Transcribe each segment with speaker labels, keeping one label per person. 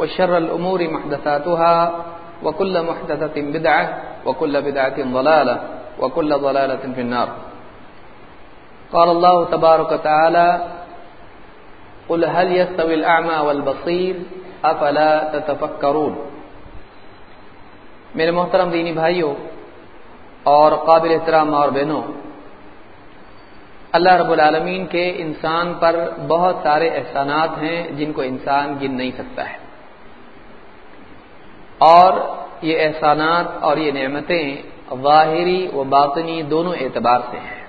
Speaker 1: وشر الأمور محدثاتها وكل محدثة بدعة وكل بدعة ضلالة وكل ضلالة في النار. قال الله تبارك وتعالى قل هل يستوي الأعمى والبصير؟ أفلا تتفكرون? میرے محترم دینی بھائیوں اور قابل احترام اور بہنوں، اللہ رب العالمین کے انسان پر بہت سارے احسانات ہیں جن کو انسان گن نہیں سکتا ہے۔ اور یہ احسانات اور یہ نعمتیں ظاہری و باطنی دونوں اعتبار سے ہیں۔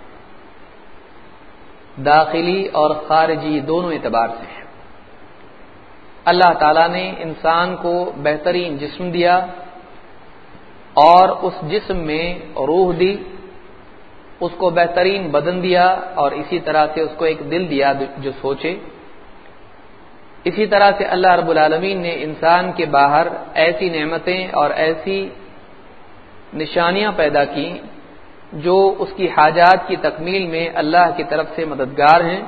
Speaker 1: داخلی اور خارجی دونوں اعتبار سے ہیں۔ اللہ تعالی نے انسان کو بہترین جسم دیا اور اس جسم میں روح دی، اس کو بہترین بدن دیا اور اسی طرح سے اس کو ایک دل دیا جو سوچے۔ اسی طرح سے اللہ رب العالمین نے انسان کے باہر ایسی نعمتیں اور ایسی نشانیاں پیدا کی جو اس کی حاجات کی تکمیل میں اللہ کی طرف سے مددگار ہیں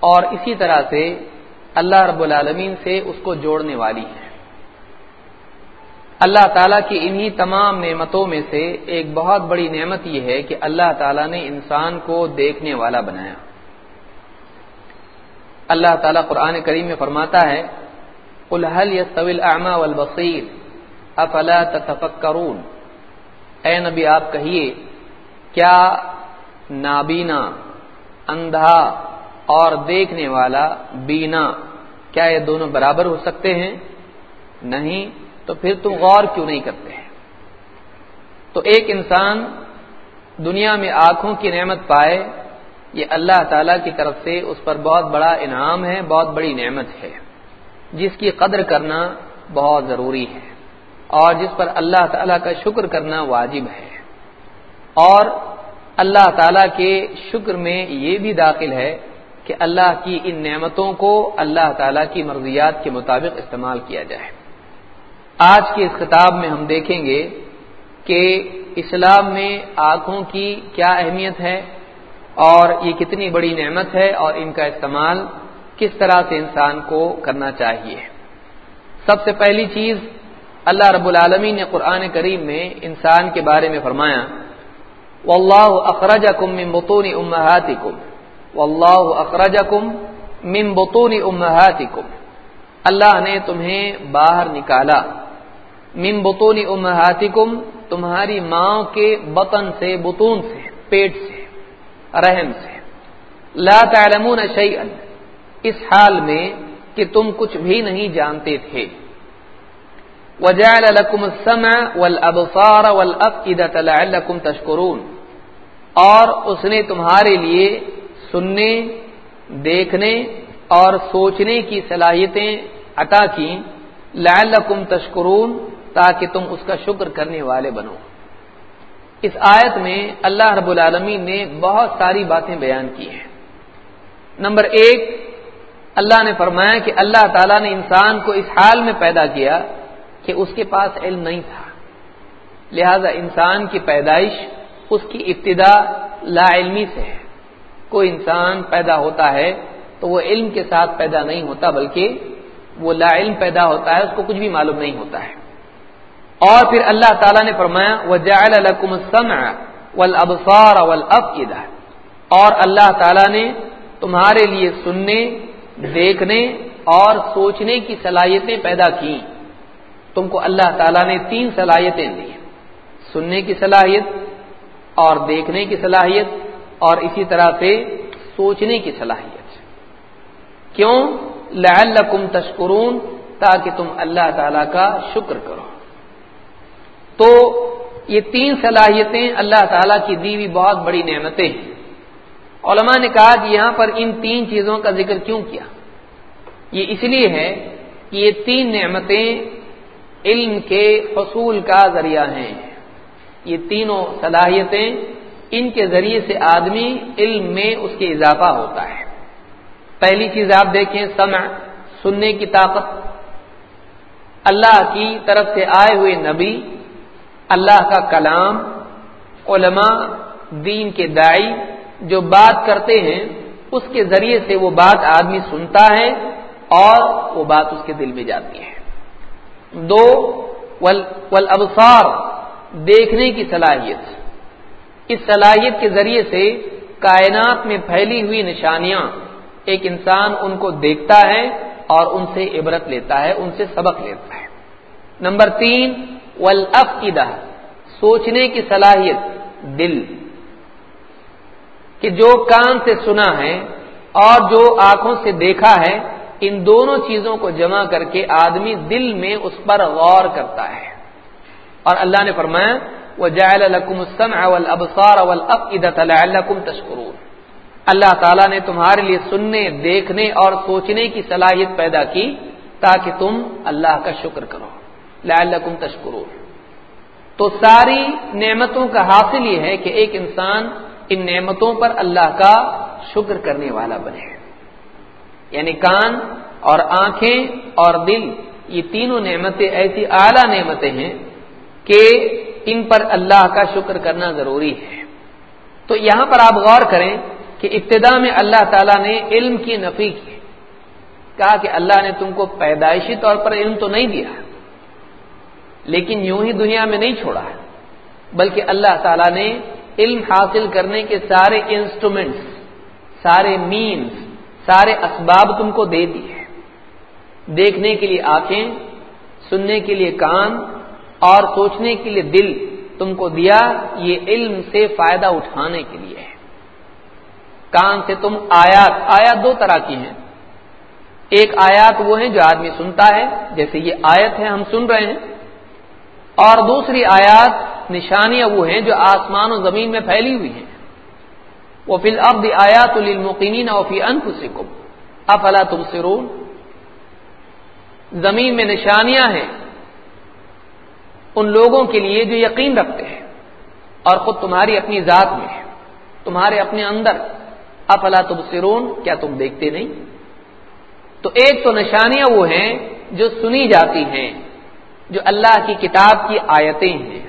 Speaker 1: اور اسی طرح سے اللہ رب العالمین سے اس کو جوڑنے والی ہیں۔ اللہ تعالیٰ کی انہی تمام نعمتوں میں سے ایک بہت بڑی نعمت یہ ہے کہ اللہ تعالیٰ نے انسان کو دیکھنے والا بنایا۔ اللہ تعالیٰ قرآن کریم میں فرماتا ہے الحل طویل اعما والبصیر افلا تتفکرون؟ اے نبی، آپ کہیے، کیا نابینا، اندھا اور دیکھنے والا بینا، کیا یہ دونوں برابر ہو سکتے ہیں؟ نہیں، تو پھر تم غور کیوں نہیں کرتے ہیں؟ تو ایک انسان دنیا میں آنکھوں کی نعمت پائے یہ اللہ تعالی کی طرف سے اس پر بہت بڑا انعام ہے، بہت بڑی نعمت ہے۔ جس کی قدر کرنا بہت ضروری ہے اور جس پر اللہ تعالی کا شکر کرنا واجب ہے۔ اور اللہ تعالی کے شکر میں یہ بھی داخل ہے کہ اللہ کی ان نعمتوں کو اللہ تعالی کی مرضیات کے مطابق استعمال کیا جائے۔ آج کے اس خطاب میں ہم دیکھیں گے کہ اسلام میں آنکھوں کی کیا اہمیت ہے اور یہ کتنی بڑی نعمت ہے اور ان کا استعمال کس طرح سے انسان کو کرنا چاہیے۔ سب سے پہلی چیز اللہ رب العالمین نے قرآن کریم میں انسان کے بارے میں فرمایا، واللہ اخرجکم من بطون امہاتکم، واللہ اخرجکم من بطون امہاتکم، اللہ نے تمہیں باہر نکالا۔ من بطون امہاتکم تمہاری ماں کے بطن سے، بطون سے، پیٹ سے۔ رحم سے۔ لا تعلمون شیئا۔ اس حال میں کہ تم کچھ بھی نہیں جانتے تھے۔ وجعل لكم السمع والابصار والافئدة لعلكم تشکرون۔ اور اس نے تمہارے لیے سننے، دیکھنے اور سوچنے کی صلاحیتیں عطا کی لعلکم تشکرون تاکہ تم اس کا شکر کرنے والے بنو۔ اس آیت میں اللہ رب العالمین نے بہت ساری باتیں بیان کی ہیں۔ نمبر ایک، اللہ نے فرمایا کہ اللہ تعالیٰ نے انسان کو اس حال میں پیدا کیا کہ اس کے پاس علم نہیں تھا۔ لہذا انسان کی پیدائش اس کی ابتدا لا علمی سے ہے۔ کوئی انسان پیدا ہوتا ہے تو وہ علم کے ساتھ پیدا نہیں ہوتا، بلکہ وہ لا علم پیدا ہوتا ہے، اس کو کچھ بھی معلوم نہیں ہوتا ہے۔ اور پھر اللہ تعالیٰ نے فرمایا وہ جائل والابصار والافئدہ اور اللہ تعالیٰ نے تمہارے لیے سننے، دیکھنے اور سوچنے کی صلاحیتیں پیدا کی تم کو اللہ تعالیٰ نے تین صلاحیتیں دی سننے کی صلاحیت اور دیکھنے کی صلاحیت اور اسی طرح سے سوچنے کی صلاحیت۔ کیوں؟ لعلکم تشکرون تاکہ تم اللہ تعالی کا شکر کرو۔ تو یہ تین صلاحیتیں اللہ تعالی کی دی ہوئی بہت بڑی نعمتیں ہیں۔ علماء نے کہا کہ یہاں پر ان تین چیزوں کا ذکر کیوں کیا؟ یہ اس لیے ہے کہ یہ تین نعمتیں علم کے حصول کا ذریعہ ہیں۔ یہ تینوں صلاحیتیں ان کے ذریعے سے آدمی علم میں اس کے اضافہ ہوتا ہے۔ پہلی چیز آپ دیکھیں، سمع، سننے کی طاقت۔ اللہ کی طرف سے آئے ہوئے نبی اللہ کا کلام علماء دین کے دائی جو بات کرتے ہیں، اس کے ذریعے سے وہ بات آدمی سنتا ہے اور وہ بات اس کے دل میں جاتی ہے۔ دو ابسار دیکھنے کی صلاحیت۔ اس صلاحیت کے ذریعے سے کائنات میں پھیلی ہوئی نشانیاں ایک انسان ان کو دیکھتا ہے اور ان سے عبرت لیتا ہے، ان سے سبق لیتا ہے۔ نمبر تین ولافدہ سوچنے کی صلاحیت، دل۔ کہ جو کان سے سنا ہے اور جو آنکھوں سے دیکھا ہے، ان دونوں چیزوں کو جمع کر کے آدمی دل میں اس پر غور کرتا ہے۔ اور اللہ نے فرمایا وہ جائل القم السم اول ابسار اول تشکرون اللہ تعالیٰ نے تمہارے لیے سننے، دیکھنے اور سوچنے کی صلاحیت پیدا کی تاکہ تم اللہ کا شکر کرو۔ لعلکم تشکرون۔ تو ساری نعمتوں کا حاصل یہ ہے کہ ایک انسان ان نعمتوں پر اللہ کا شکر کرنے والا بنے۔ یعنی کان اور آنکھیں اور دل، یہ تینوں نعمتیں ایسی اعلی نعمتیں ہیں کہ ان پر اللہ کا شکر کرنا ضروری ہے۔ تو یہاں پر آپ غور کریں کہ ابتدا میں اللہ تعالیٰ نے علم کی نفی کی۔ کہا کہ اللہ نے تم کو پیدائشی طور پر علم تو نہیں دیا۔ لیکن یوں ہی دنیا میں نہیں چھوڑا ہے۔ بلکہ اللہ تعالیٰ نے علم حاصل کرنے کے سارے انسٹرومینٹس سارے مینس سارے اسباب تم کو دے دیے دیکھنے کے لیے آنکھیں، سننے کے لیے کان، اور سوچنے کے لیے دل تم کو دیا یہ علم سے فائدہ اٹھانے کے لیے ہے۔ کان سے تم آیات آیات دو طرح کی ہیں۔ ایک آیات وہ ہیں جو آدمی سنتا ہے، جیسے یہ آیت ہے ہم سن رہے ہیں۔ اور دوسری آیات نشانیاں وہ ہیں جو آسمان و زمین میں پھیلی ہوئی ہیں۔ وہ فی الب آیات المقین فی انفسکم۔ افلا تم سرون زمین میں نشانیاں ہیں ان لوگوں کے لیے جو یقین رکھتے ہیں اور خود تمہاری اپنی ذات میں ہے تمہارے اپنے اندر۔ افلا تم سرون کیا تم دیکھتے نہیں؟ تو ایک تو نشانیاں وہ ہیں جو سنی جاتی ہیں۔ جو اللہ کی کتاب کی آیتیں ہیں۔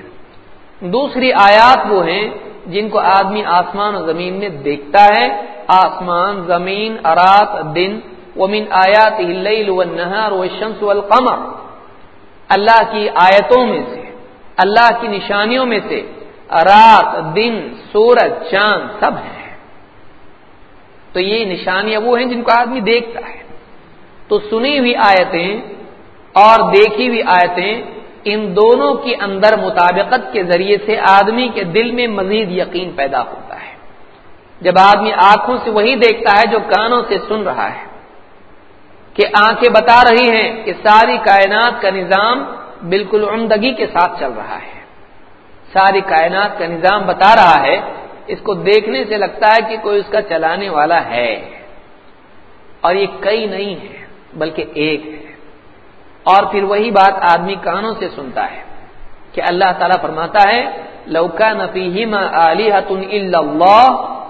Speaker 1: دوسری آیات وہ ہیں جن کو آدمی آسمان و زمین میں دیکھتا ہے۔ آسمان، زمین ارات دن۔ ومن آیات نہر و شمس والقمر۔ اللہ کی آیتوں میں سے، اللہ کی نشانیوں میں سے رات، دن، سورج، چاند سب ہیں۔ تو یہ نشانیاں وہ ہیں جن کو آدمی دیکھتا ہے۔ تو سنی ہوئی آیتیں اور دیکھی ہوئی آیتیں ان دونوں کے اندر مطابقت کے ذریعے سے آدمی کے دل میں مزید یقین پیدا ہوتا ہے۔ جب آدمی آنکھوں سے وہی دیکھتا ہے جو کانوں سے سن رہا ہے کہ آنکھیں بتا رہی ہیں کہ ساری کائنات کا نظام بالکل عمدگی کے ساتھ چل رہا ہے۔ ساری کائنات کا نظام بتا رہا ہے، اس کو دیکھنے سے لگتا ہے کہ کوئی اس کا چلانے والا ہے۔ اور یہ کئی نہیں ہے، بلکہ ایک ہے۔ اور پھر وہی بات آدمی کانوں سے سنتا ہے کہ اللہ تعالیٰ فرماتا ہے لوکا نفی علی اللہ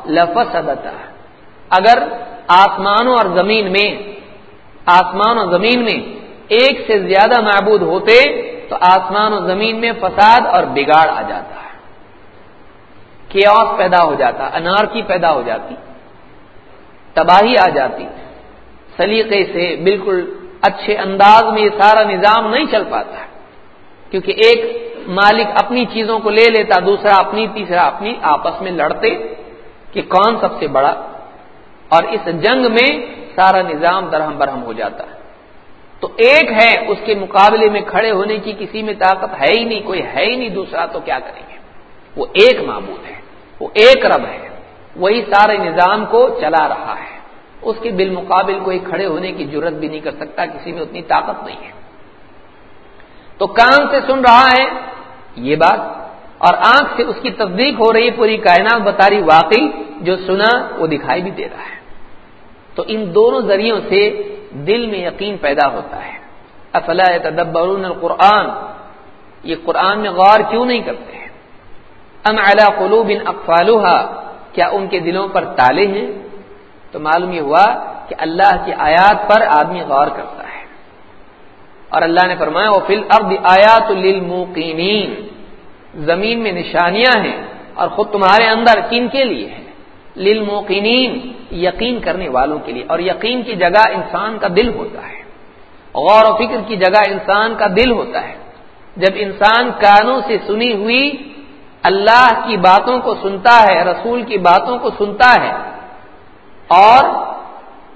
Speaker 1: لفسدتا۔ اگر آسمانوں اور زمین میں، آسمان و زمین میں ایک سے زیادہ معبود ہوتے، تو آسمان و زمین میں فساد اور بگاڑ آ جاتا۔ ہے کیوس پیدا ہو جاتا انار کی پیدا ہو جاتی، تباہی آ جاتی، سلیقے سے بالکل اچھے انداز میں یہ سارا نظام نہیں چل پاتا کیونکہ ایک مالک اپنی چیزوں کو لے لیتا، دوسرا اپنی، تیسرا اپنی، آپس میں لڑتے کہ کون سب سے بڑا؟ اور اس جنگ میں سارا نظام درہم برہم ہو جاتا۔ ہے تو ایک ہے اس کے مقابلے میں کھڑے ہونے کی، کسی میں طاقت ہے ہی نہیں، کوئی ہے ہی نہیں، دوسرا تو کیا کریں گے؟ وہ ایک معبود ہے، وہ ایک رب ہے، وہی سارے نظام کو چلا رہا ہے۔ اس کے بالمقابل کوئی کھڑے ہونے کی ضرورت بھی نہیں کر سکتا، کسی میں اتنی طاقت نہیں ہے۔ تو کان سے سن رہا ہے یہ بات، اور آنکھ سے اس کی تصدیق ہو رہی پوری کائنات بتا رہی واقعی جو سنا وہ دکھائی بھی دے رہا ہے۔ تو ان دونوں ذریعوں سے دل میں یقین پیدا ہوتا ہے۔ افلا تدبرون القرآن؟ یہ قرآن میں غور کیوں نہیں کرتے ہیں؟ ام علی قلوب اقفالها کیا ان کے دلوں پر تالے ہیں؟ تو معلوم یہ ہوا کہ اللہ کی آیات پر آدمی غور کرتا ہے۔ اور اللہ نے فرمایا، وہ فل ارد آیات للموقینین زمین میں نشانیاں ہیں اور خود تمہارے اندر کن کے لیے ہے؟ للموقینین یقین کرنے والوں کے لیے۔ اور یقین کی جگہ انسان کا دل ہوتا ہے۔ غور و فکر کی جگہ انسان کا دل ہوتا ہے۔ جب انسان کانوں سے سنی ہوئی اللہ کی باتوں کو سنتا ہے، رسول کی باتوں کو سنتا ہے اور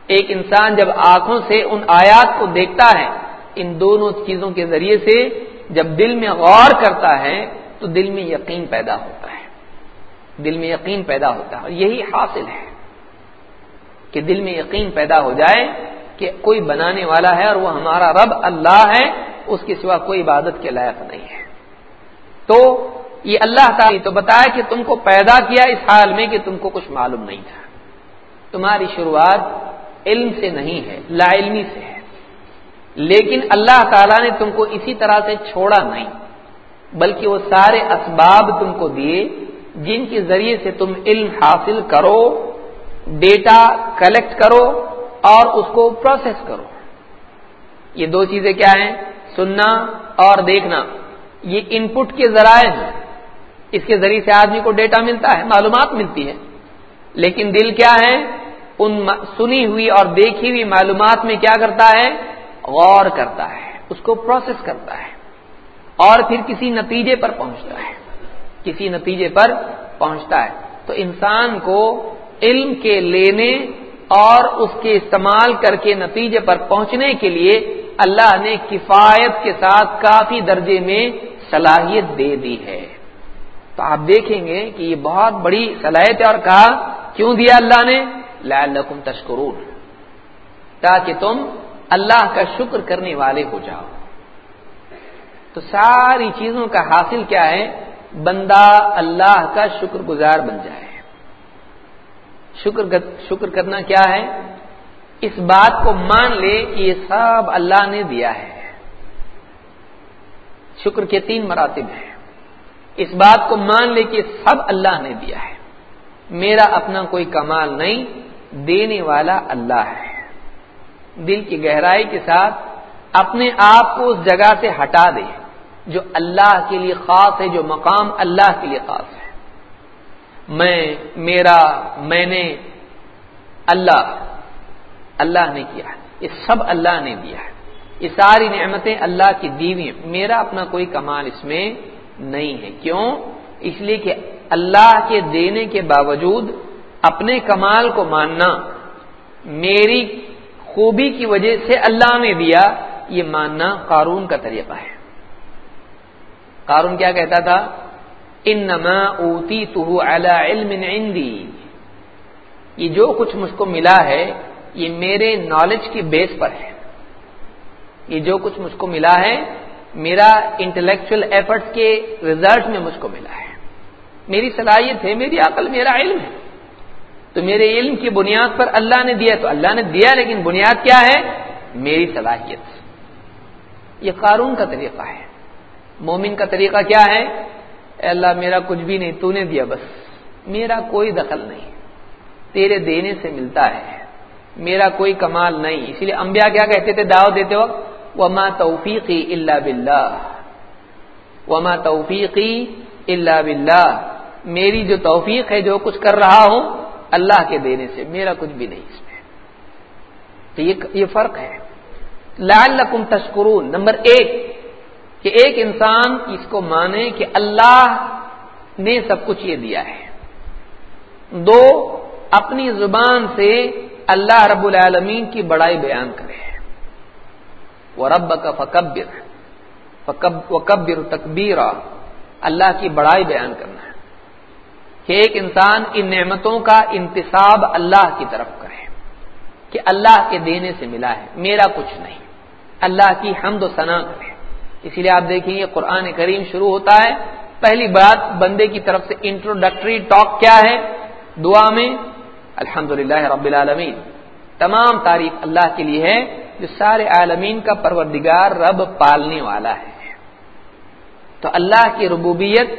Speaker 1: ایک انسان جب آنکھوں سے ان آیات کو دیکھتا ہے، ان دونوں چیزوں کے ذریعے سے جب دل میں غور کرتا ہے، تو دل میں یقین پیدا ہوتا ہے۔ دل میں یقین پیدا ہوتا ہے اور یہی حاصل ہے کہ دل میں یقین پیدا ہو جائے کہ کوئی بنانے والا ہے اور وہ ہمارا رب اللہ ہے، اس کے سوا کوئی عبادت کے لائق نہیں ہے۔ تو یہ اللہ تعالی تو بتایا کہ تم کو پیدا کیا اس حال میں کہ تم کو کچھ معلوم نہیں تھا۔ تمہاری شروعات علم سے نہیں ہے لا علمی سے ہے۔ لیکن اللہ تعالیٰ نے تم کو اسی طرح سے چھوڑا نہیں، بلکہ وہ سارے اسباب تم کو دیے، جن کے ذریعے سے تم علم حاصل کرو، ڈیٹا کلیکٹ کرو اور اس کو پروسیس کرو۔ یہ دو چیزیں کیا ہیں؟ سننا اور دیکھنا۔ یہ ان پٹ کے ذرائع ہیں۔ اس کے ذریعے سے آدمی کو ڈیٹا ملتا ہے، معلومات ملتی ہے لیکن دل کیا ہے؟ ان سنی ہوئی اور دیکھی ہوئی معلومات میں کیا کرتا ہے؟ غور کرتا ہے، اس کو پروسیس کرتا ہے اور پھر کسی نتیجے پر پہنچتا ہے۔ کسی نتیجے پر پہنچتا ہے۔ تو انسان کو علم کے لینے اور اس کے استعمال کر کے نتیجے پر پہنچنے کے لیے اللہ نے کفایت کے ساتھ کافی درجے میں صلاحیت دے دی ہے۔ تو آپ دیکھیں گے کہ یہ بہت بڑی صلاحیت ہے اور کہا، کیوں دیا اللہ نے؟ لعلکم تشکرون، تاکہ تم اللہ کا شکر کرنے والے ہو جاؤ۔ تو ساری چیزوں کا حاصل کیا ہے؟ بندہ اللہ کا شکر گزار بن جائے۔ شکر شکر کرنا کیا ہے؟ اس بات کو مان لے کہ یہ سب اللہ نے دیا ہے۔ شکر کے تین مراتب ہیں۔ اس بات کو مان لے کہ سب اللہ نے دیا ہے۔ میرا اپنا کوئی کمال نہیں، دینے والا اللہ ہے۔ دل کی گہرائی کے ساتھ اپنے آپ کو اس جگہ سے ہٹا دے جو اللہ کے لیے خاص ہے، جو مقام اللہ کے لیے خاص ہے۔ میں، میرا، میں نے اللہ اللہ نے کیا یہ سب اللہ نے دیا ہے۔ یہ ساری نعمتیں اللہ کی دیوی میرا اپنا کوئی کمال اس میں نہیں ہے۔ کیوں؟ اس لیے کہ اللہ کے دینے کے باوجود اپنے کمال کو ماننا میری خوبی کی وجہ سے اللہ نے دیا، یہ ماننا قارون کا طریقہ ہے۔ قارون کیا کہتا تھا؟ ان نما اوتی تو علم عندی۔ یہ جو کچھ مجھ کو ملا ہے، یہ میرے نالج کی بیس پر ہے۔ یہ جو کچھ مجھ کو ملا ہے میرا انٹلیکچل ایفرٹ کے ریزلٹ میں مجھ کو ملا ہے۔ میری صلاحیت ہے، میری عقل، میرا علم ہے۔ تو میرے علم کی بنیاد پر اللہ نے دیا، تو اللہ نے دیا، لیکن بنیاد کیا ہے؟ میری صلاحیت۔ یہ قارون کا طریقہ ہے۔ مومن کا طریقہ کیا ہے؟ اے اللہ، میرا کچھ بھی نہیں، تو نے دیا بس۔ میرا کوئی دخل نہیں۔ تیرے دینے سے ملتا ہے۔ میرا کوئی کمال نہیں۔ اسی لیے انبیاء کیا کہتے تھے؟ دعوت دیتے وقت وما توفیقی اللہ بلّہ وما توفیقی اللہ بلّہ میری جو توفیق ہے جو کچھ کر رہا ہوں اللہ کے دینے سے، میرا کچھ بھی نہیں اس میں۔ تو یہ فرق ہے۔ لال تشکرون۔ نمبر ایک، کہ ایک انسان اس کو مانے کہ اللہ نے سب کچھ یہ دیا ہے۔ دو، اپنی زبان سے اللہ رب العالمین کی بڑائی بیان کرے۔ رب کا فکبر وکبر تکبیر اللہ کی بڑائی بیان کرنا ہے۔ کہ ایک انسان ان نعمتوں کا انتصاب اللہ کی طرف کرے۔ کہ اللہ کے دینے سے ملا ہے، میرا کچھ نہیں۔ اللہ کی حمد و ثنا کرے۔ اسی لیے آپ دیکھیں گے قرآن کریم شروع ہوتا ہے۔ پہلی بات بندے کی طرف سے انٹروڈکٹری ٹاک کیا ہے؟ دعا میں الحمد رب العالمین۔ تمام تعریف اللہ کے لیے ہے۔ جو سارے عالمین کا پروردگار رب پالنے والا ہے۔ تو اللہ کی ربوبیت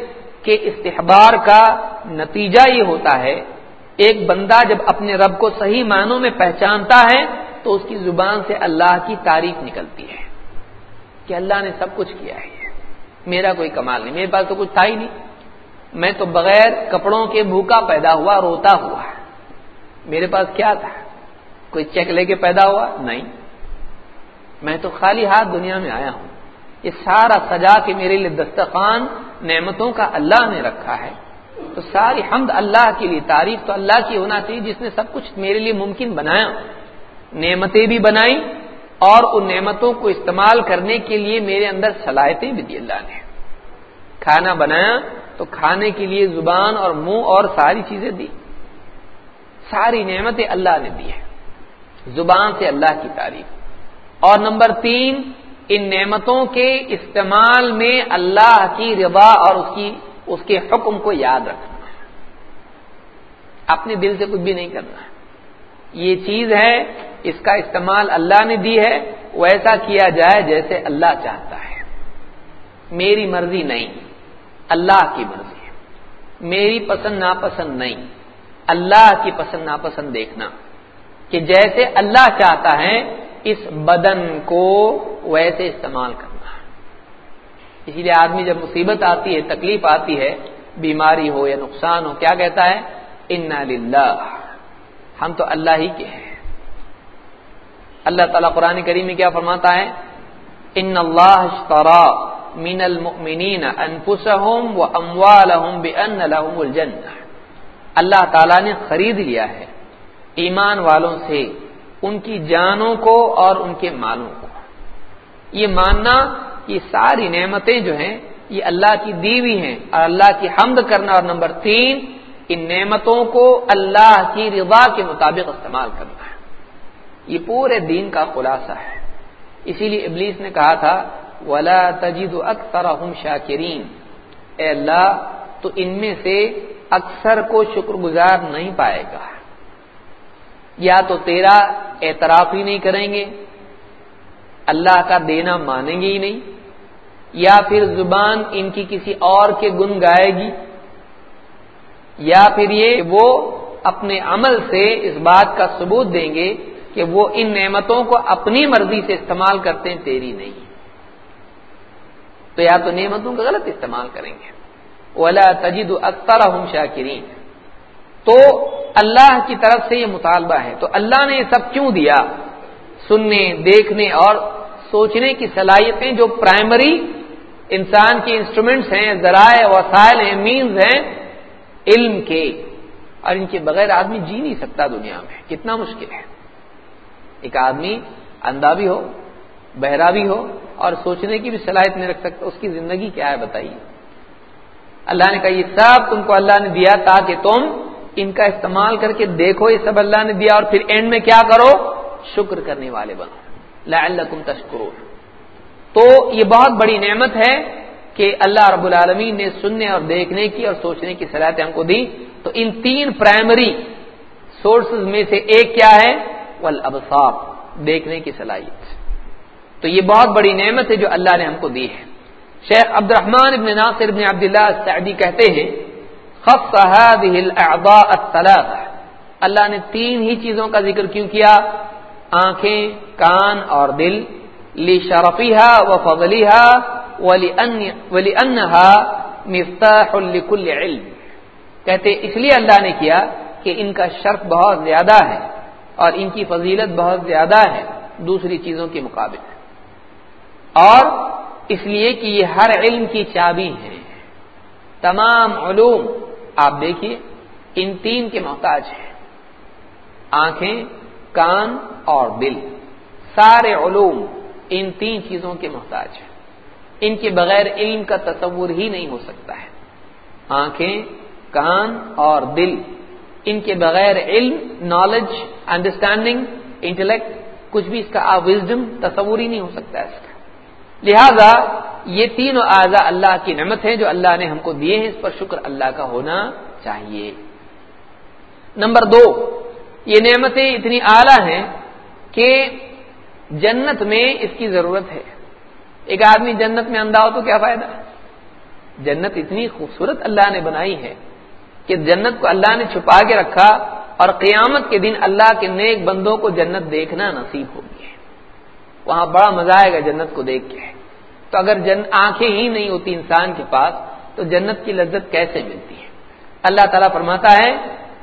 Speaker 1: کے استحبار کا نتیجہ یہ ہوتا ہے، ایک بندہ جب اپنے رب کو صحیح معنوں میں پہچانتا ہے، تو اس کی زبان سے اللہ کی تعریف نکلتی ہے کہ اللہ نے سب کچھ کیا ہے۔ میرا کوئی کمال نہیں، میرے پاس تو کچھ تھا ہی نہیں۔ میں تو بغیر کپڑوں کے بھوکا پیدا ہوا، روتا ہوا۔ میرے پاس کیا تھا؟ کوئی چیک لے کے پیدا ہوا؟ نہیں۔ میں تو خالی ہاتھ دنیا میں آیا ہوں۔ یہ سارا سجا کے میرے لیے دستخان نعمتوں کا اللہ نے رکھا ہے۔ تو ساری حمد اللہ کے لیے، تعریف تو اللہ کی ہونا چاہیے جس نے سب کچھ میرے لیے ممکن بنایا۔ نعمتیں بھی بنائی اور ان نعمتوں کو استعمال کرنے کے لیے میرے اندر صلاحیتیں بھی دی اللہ نے۔ کھانا بنایا تو کھانے کے لیے زبان اور منہ اور ساری چیزیں دی۔ ساری نعمتیں اللہ نے دی ہے زبان سے اللہ کی تعریف۔ اور نمبر تین، ان نعمتوں کے استعمال میں اللہ کی رضا اور اس کی، اس کے حکم کو یاد رکھنا۔ اپنے دل سے کچھ بھی نہیں کرنا۔ یہ چیز ہے، اس کا استعمال اللہ نے دی ہے، ویسا کیا جائے جیسے اللہ چاہتا ہے۔ میری مرضی نہیں، اللہ کی مرضی ہے۔ میری پسند ناپسند نہیں، اللہ کی پسند ناپسند دیکھنا۔ کہ جیسے اللہ چاہتا ہے اس بدن کو ویسے استعمال کرنا اسی لیے آدمی جب مصیبت آتی ہے، تکلیف آتی ہے، بیماری ہو یا نقصان ہو، کیا کہتا ہے؟ ان للہ ہم تو اللہ ہی کے ہیں۔ اللہ تعالیٰ قرآن کریم میں کیا فرماتا ہے؟ ان اللہ من المؤمنین انفسهم واموالهم بان لهم الجنہ اللہ تعالیٰ نے خرید لیا ہے۔ ایمان والوں سے ان کی جانوں کو اور ان کے مالوں کو۔ یہ ماننا کہ ساری نعمتیں جو ہیں، یہ اللہ کی دیوی ہیں اور اللہ کی حمد کرنا اور نمبر تین، ان نعمتوں کو اللہ کی رضا کے مطابق استعمال کرنا ہے۔ یہ پورے دین کا خلاصہ ہے۔ اسی لیے ابلیس نے کہا تھا، ولا تجید اکثر ہم شاکرین اے اللہ، تو ان میں سے اکثر کو شکر گزار نہیں پائے گا۔ یا تو تیرا اعتراف ہی نہیں کریں گے، اللہ کا دینا مانیں گے ہی نہیں، یا پھر زبان ان کی کسی اور کے گن گائے گی، یا پھر یہ وہ اپنے عمل سے اس بات کا ثبوت دیں گے کہ وہ ان نعمتوں کو اپنی مرضی سے استعمال کرتے ہیں، تیری نہیں۔ تو یا تو نعمتوں کا غلط استعمال کریں گے۔ ولا تجد اکثر ہم شاکرین تو اللہ کی طرف سے یہ مطالبہ ہے۔ تو اللہ نے یہ سب کیوں دیا؟ سننے، دیکھنے اور سوچنے کی صلاحیتیں جو پرائمری انسان کے انسٹرومینٹس ہیں، ذرائع، وسائل ہیں مینز ہیں علم کے۔ اور ان کے بغیر آدمی جی نہیں سکتا دنیا میں۔ کتنا مشکل ہے۔ ایک آدمی اندھا بھی ہو، بہرا بھی ہو اور سوچنے کی بھی صلاحیت نہیں رکھ سکتا، اس کی زندگی کیا ہے بتائیے؟ اللہ نے کہا، یہ سب تم کو اللہ نے دیا تاکہ تم ان کا استعمال کر کے دیکھو یہ سب اللہ نے دیا اور پھر اینڈ میں کیا کرو؟ شکر کرنے والے بنو۔ لعلکم تشکرون۔ تو یہ بہت بڑی نعمت ہے کہ اللہ رب العالمین نے سننے اور دیکھنے کی اور سوچنے کی صلاحیت ہم کو دی۔ تو ان تین پرائمری سورسز میں سے ایک کیا ہے؟ والابصار، دیکھنے کی صلاحیت۔ تو یہ بہت بڑی نعمت ہے جو اللہ نے ہم کو دی ہے۔ شیخ عبد الرحمان ابن ناصر ابن عبداللہ السعدی کہتے ہیں خص هذه الاعضاء الثلاثه اللہ نے تین ہی چیزوں کا ذکر کیوں کیا؟ آنکھیں، کان اور دل۔ لی شرفیہ و فضلیہ ولی انہا مفتاح لکل علم۔ کہتے اس لیے اللہ نے کیا کہ ان کا شرف بہت زیادہ ہے اور ان کی فضیلت بہت زیادہ ہے دوسری چیزوں کے مقابل۔ اور اس لیے کہ یہ ہر علم کی چابی ہے تمام علوم آپ دیکھیے، ان تین کے محتاج ہیں۔ آنکھیں، کان اور دل۔ سارے علوم ان تین چیزوں کے محتاج ہیں۔ ان کے بغیر علم کا تصور ہی نہیں ہو سکتا ہے۔ آنکھیں، کان اور دل۔ ان کے بغیر علم نالج انڈرسٹینڈنگ انٹلیکٹ کچھ بھی اس کا وزڈم تصور ہی نہیں ہو سکتا ہے اس کا۔ لہذا یہ تینوں اعضاء اللہ کی نعمت ہیں جو اللہ نے ہم کو دیے ہیں، اس پر شکر اللہ کا ہونا چاہیے۔ نمبر دو، یہ نعمتیں اتنی اعلی ہیں کہ جنت میں اس کی ضرورت ہے۔ ایک آدمی جنت میں اندھا ہو تو کیا فائدہ؟ جنت اتنی خوبصورت اللہ نے بنائی ہے کہ جنت کو اللہ نے چھپا کے رکھا اور قیامت کے دن اللہ کے نیک بندوں کو جنت دیکھنا نصیب ہوگی۔ وہاں بڑا مزہ آئے گا جنت کو دیکھ کے۔ تو اگر جن، آنکھیں ہی نہیں ہوتی انسان کے پاس، تو جنت کی لذت کیسے ملتی ہے؟ اللہ تعالیٰ فرماتا ہے،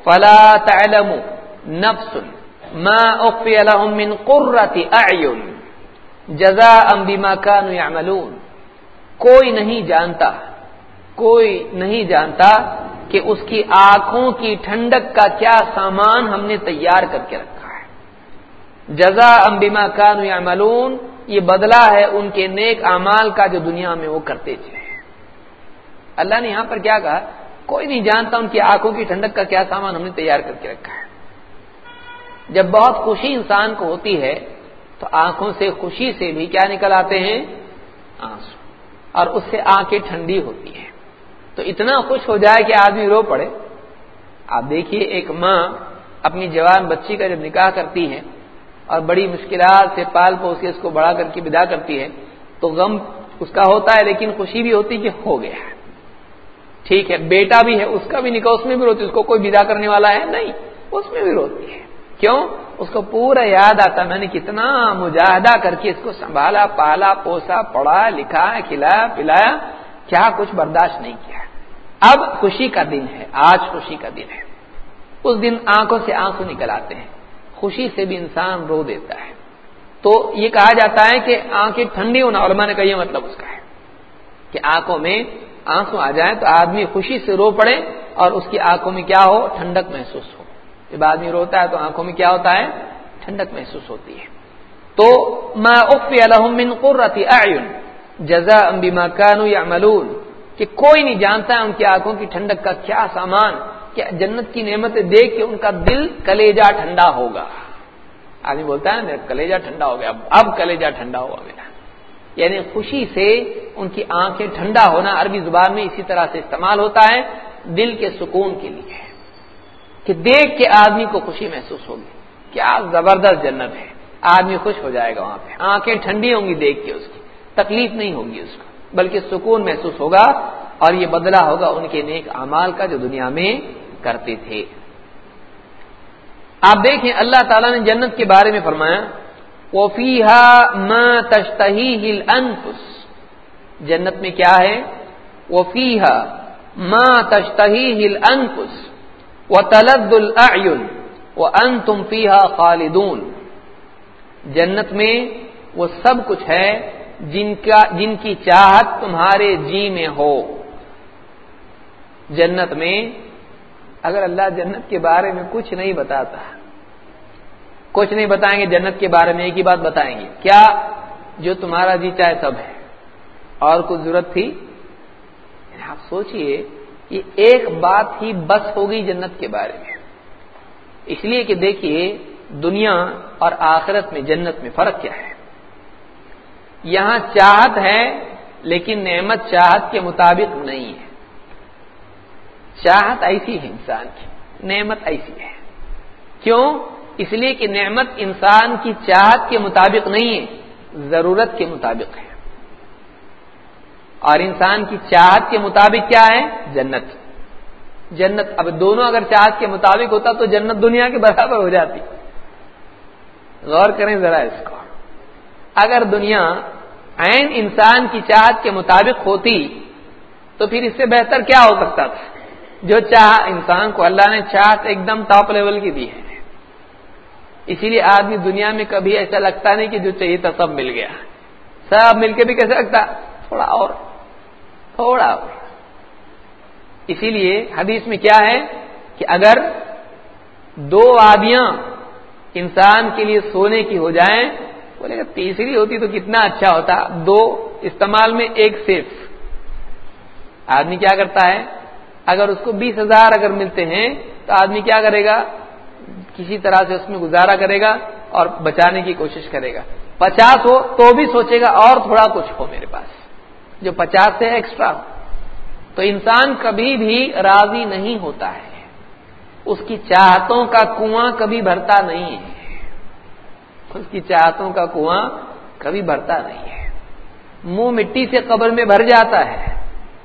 Speaker 1: فلا تعلم نفس ما اخفي لهم من قرة اعين جزاء بما كانوا يعملون۔ کوئی نہیں جانتا، کوئی نہیں جانتا کہ اس کی آنکھوں کی ٹھنڈک کا کیا سامان ہم نے تیار کر کے رکھا۔ جزا امبیما کان یا ملون یہ بدلا ہے ان کے نیک اعمال کا جو دنیا میں وہ کرتے تھے۔ اللہ نے یہاں پر کیا کہا؟ کوئی نہیں جانتا ان کی آنکھوں کی ٹھنڈک کا کیا سامان ہم نے تیار کر کے رکھا ہے۔ جب بہت خوشی انسان کو ہوتی ہے، تو آنکھوں سے خوشی سے بھی کیا نکل آتے ہیں؟ آنسو۔ اور اس سے آنکھیں ٹھنڈی ہوتی ہیں۔ تو اتنا خوش ہو جائے کہ آدمی رو پڑے۔ آپ دیکھیے، ایک ماں اپنی جوان بچی کا جب نکاح کرتی ہے اور بڑی مشکلات سے پال پوس کے اس کو بڑا کر کے ودا کرتی ہے، تو غم اس کا ہوتا ہے، لیکن خوشی بھی ہوتی کہ ہو گیا۔ ٹھیک ہے، بیٹا بھی ہے، اس کا بھی نکاح، اس میں بھی روتی اس کو کوئی ودا کرنے والا ہے؟ نہیں، اس میں بھی روتی ہے۔ کیوں؟ اس کو پورا یاد آتا میں نے کتنا مجاہدہ کر کے اس کو سنبھالا، پالا، پوسا، پڑھا، لکھا، کھلایا، پلایا، کیا کچھ برداشت نہیں کیا۔ اب خوشی کا دن ہے، آج خوشی کا دن ہے۔ اس دن آنکھوں سے آنسو نکل آتے ہیں۔ خوشی سے بھی انسان رو دیتا ہے۔ تو یہ کہا جاتا ہے کہ آنکھیں ٹھنڈی ہونا، علماء نے کہا یہ مطلب اس کا ہے کہ آنکھوں میں آنسو آ جائیں تو آدمی خوشی سے رو پڑے اور اس کی آنکھوں میں کیا ہو؟ ٹھنڈک محسوس ہو۔ جب آدمی روتا ہے تو آنکھوں میں کیا ہوتا ہے؟ ٹھنڈک محسوس ہوتی ہے۔ تو ما اخفی لهم من قرۃ اعین جزاء بما كانوا يعملون کہ کوئی نہیں جانتا ہے ان کی آنکھوں کی ٹھنڈک کا کیا سامان کہ جنت کی نعمتیں دیکھ کے ان کا دل کلیجا ٹھنڈا ہوگا۔ آدمی بولتا ہے میرا کلیجا ٹھنڈا ہو گیا، اب کلیجا ٹھنڈا ہوا میرا۔ یعنی خوشی سے ان کی آنکھیں ٹھنڈا ہونا عربی زبان میں اسی طرح سے استعمال ہوتا ہے دل کے سکون کے لیے۔ کہ دیکھ کے آدمی کو خوشی محسوس ہوگی۔ کیا زبردست جنت ہے۔ آدمی خوش ہو جائے گا وہاں پہ۔ آنکھیں ٹھنڈی ہوں گی دیکھ کے اس کی۔ تکلیف نہیں ہوگی اس کو، بلکہ سکون محسوس ہوگا اور یہ بدلا ہوگا ان کے نیک اعمال کا جو دنیا میں کرتے تھے۔ آپ دیکھیں اللہ تعالیٰ نے جنت کے بارے میں فرمایا وہ فیحا تشتہی ہل انفس جنت میں کیا ہے؟ وہ فیحا ماں تشتہی ہل انفس وہ تلد العین وہ ان تم فیحا خالدون۔ جنت میں وہ سب کچھ ہے جن کا، جن کی چاہت تمہارے جی میں ہو۔ جنت میں اگر اللہ جنت کے بارے میں کچھ نہیں بتاتا کچھ نہیں بتائیں گے، جنت کے بارے میں ایک ہی بات بتائیں گے۔ کیا جو تمہارا جی چاہے سب ہے۔ اور کچھ ضرورت تھی؟ یعنی آپ سوچئے کہ ایک بات ہی بس ہوگی جنت کے بارے میں۔ اس لیے کہ دیکھیے دنیا اور آخرت میں جنت میں فرق کیا ہے۔ یہاں چاہت ہے، لیکن نعمت چاہت کے مطابق نہیں ہے۔ چاہت ایسی ہے انسان کی، نعمت ایسی ہے۔ کیوں؟ اس لیے کہ نعمت انسان کی چاہت کے مطابق نہیں ہے، ضرورت کے مطابق ہے۔ اور انسان کی چاہت کے مطابق کیا ہے؟ جنت۔ جنت، اب دونوں اگر چاہت کے مطابق ہوتا تو جنت دنیا کے برابر ہو جاتی۔ غور کریں ذرا اس کو۔ اگر دنیا عین انسان کی چاہت کے مطابق ہوتی تو پھر اس سے بہتر کیا ہو سکتا تھا؟ جو چاہ انسان کو اللہ نے چاہت ایک دم ٹاپ لیول کی دی ہے۔ اسی لیے آدمی دنیا میں کبھی ایسا لگتا نہیں کہ جو چاہیے تھا سب مل گیا۔ سب مل کے بھی کیسے لگتا؟ تھوڑا اور تھوڑا اور۔ اسی لیے حدیث میں کیا ہے کہ اگر دو وادیاں انسان کے لیے سونے کی ہو جائیں، بولے اگر تیسری ہوتی تو کتنا اچھا ہوتا۔ دو استعمال میں ایک صرف۔ آدمی کیا کرتا ہے؟ اگر اس کو بیس ہزار اگر ملتے ہیں، تو آدمی کیا کرے گا؟ کسی طرح سے اس میں گزارا کرے گا اور بچانے کی کوشش کرے گا۔ پچاس ہو تو بھی سوچے گا اور تھوڑا کچھ ہو میرے پاس۔ جو پچاس سے ایکسٹرا ہو۔ تو انسان کبھی بھی راضی نہیں ہوتا ہے۔ اس کی چاہتوں کا کنواں کبھی بھرتا نہیں ہے۔ اس کی چاہتوں کا کنواں کبھی بھرتا نہیں ہے۔ منہ مٹی سے قبر میں بھر جاتا ہے،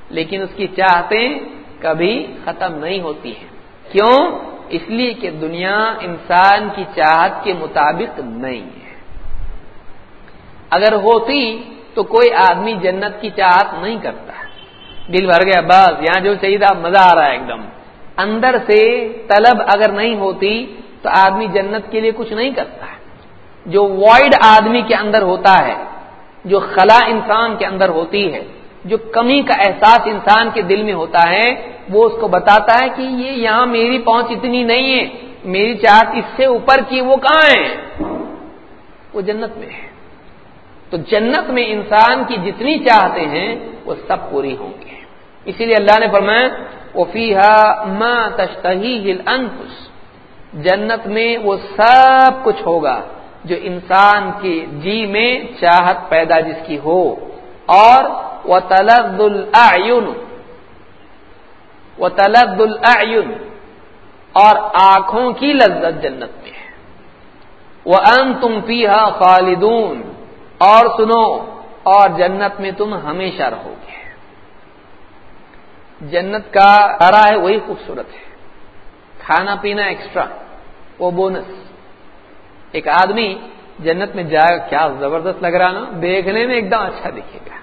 Speaker 1: لیکن اس کی چاہتے کبھی ختم نہیں ہوتی ہیں۔ کیوں؟ اس لیے کہ دنیا انسان کی چاہت کے مطابق نہیں ہے۔ اگر ہوتی تو کوئی آدمی جنت کی چاہت نہیں کرتا۔ دل بھر گیا، بس یہاں جو چاہیے تھا مزہ آ رہا ہے ایک دم۔ اندر سے طلب اگر نہیں ہوتی تو آدمی جنت کے لیے کچھ نہیں کرتا۔ جو وائڈ آدمی کے اندر ہوتا ہے، جو خلا انسان کے اندر ہوتی ہے جو کمی کا احساس انسان کے دل میں ہوتا ہے، وہ اس کو بتاتا ہے کہ یہ یہاں میری پہنچ اتنی نہیں ہے، میری چاہت اس سے اوپر کی وہ کہاں ہے؟ وہ جنت میں ہے۔ تو جنت میں انسان کی جتنی چاہتے ہیں، وہ سب پوری ہوں گے اسی لیے اللہ نے فرمایا وہ فیحا ماں تشتہی ہل جنت میں وہ سب کچھ ہوگا جو انسان کی جی میں چاہت پیدا جس کی ہو، اور وہ تلد العین تلد العین اور آنکھوں کی لذت جنت میں ہے. وہ ان تم پیہا خالدون. اور سنو، اور جنت میں تم ہمیشہ رہو گے. جنت کا ہرا ہے، وہی خوبصورت ہے. کھانا پینا ایکسٹرا وہ بونس ایک آدمی جنت میں جائے گا، کیا زبردست لگ رہا نا؟ دیکھنے میں ایک دم اچھا دکھے گا.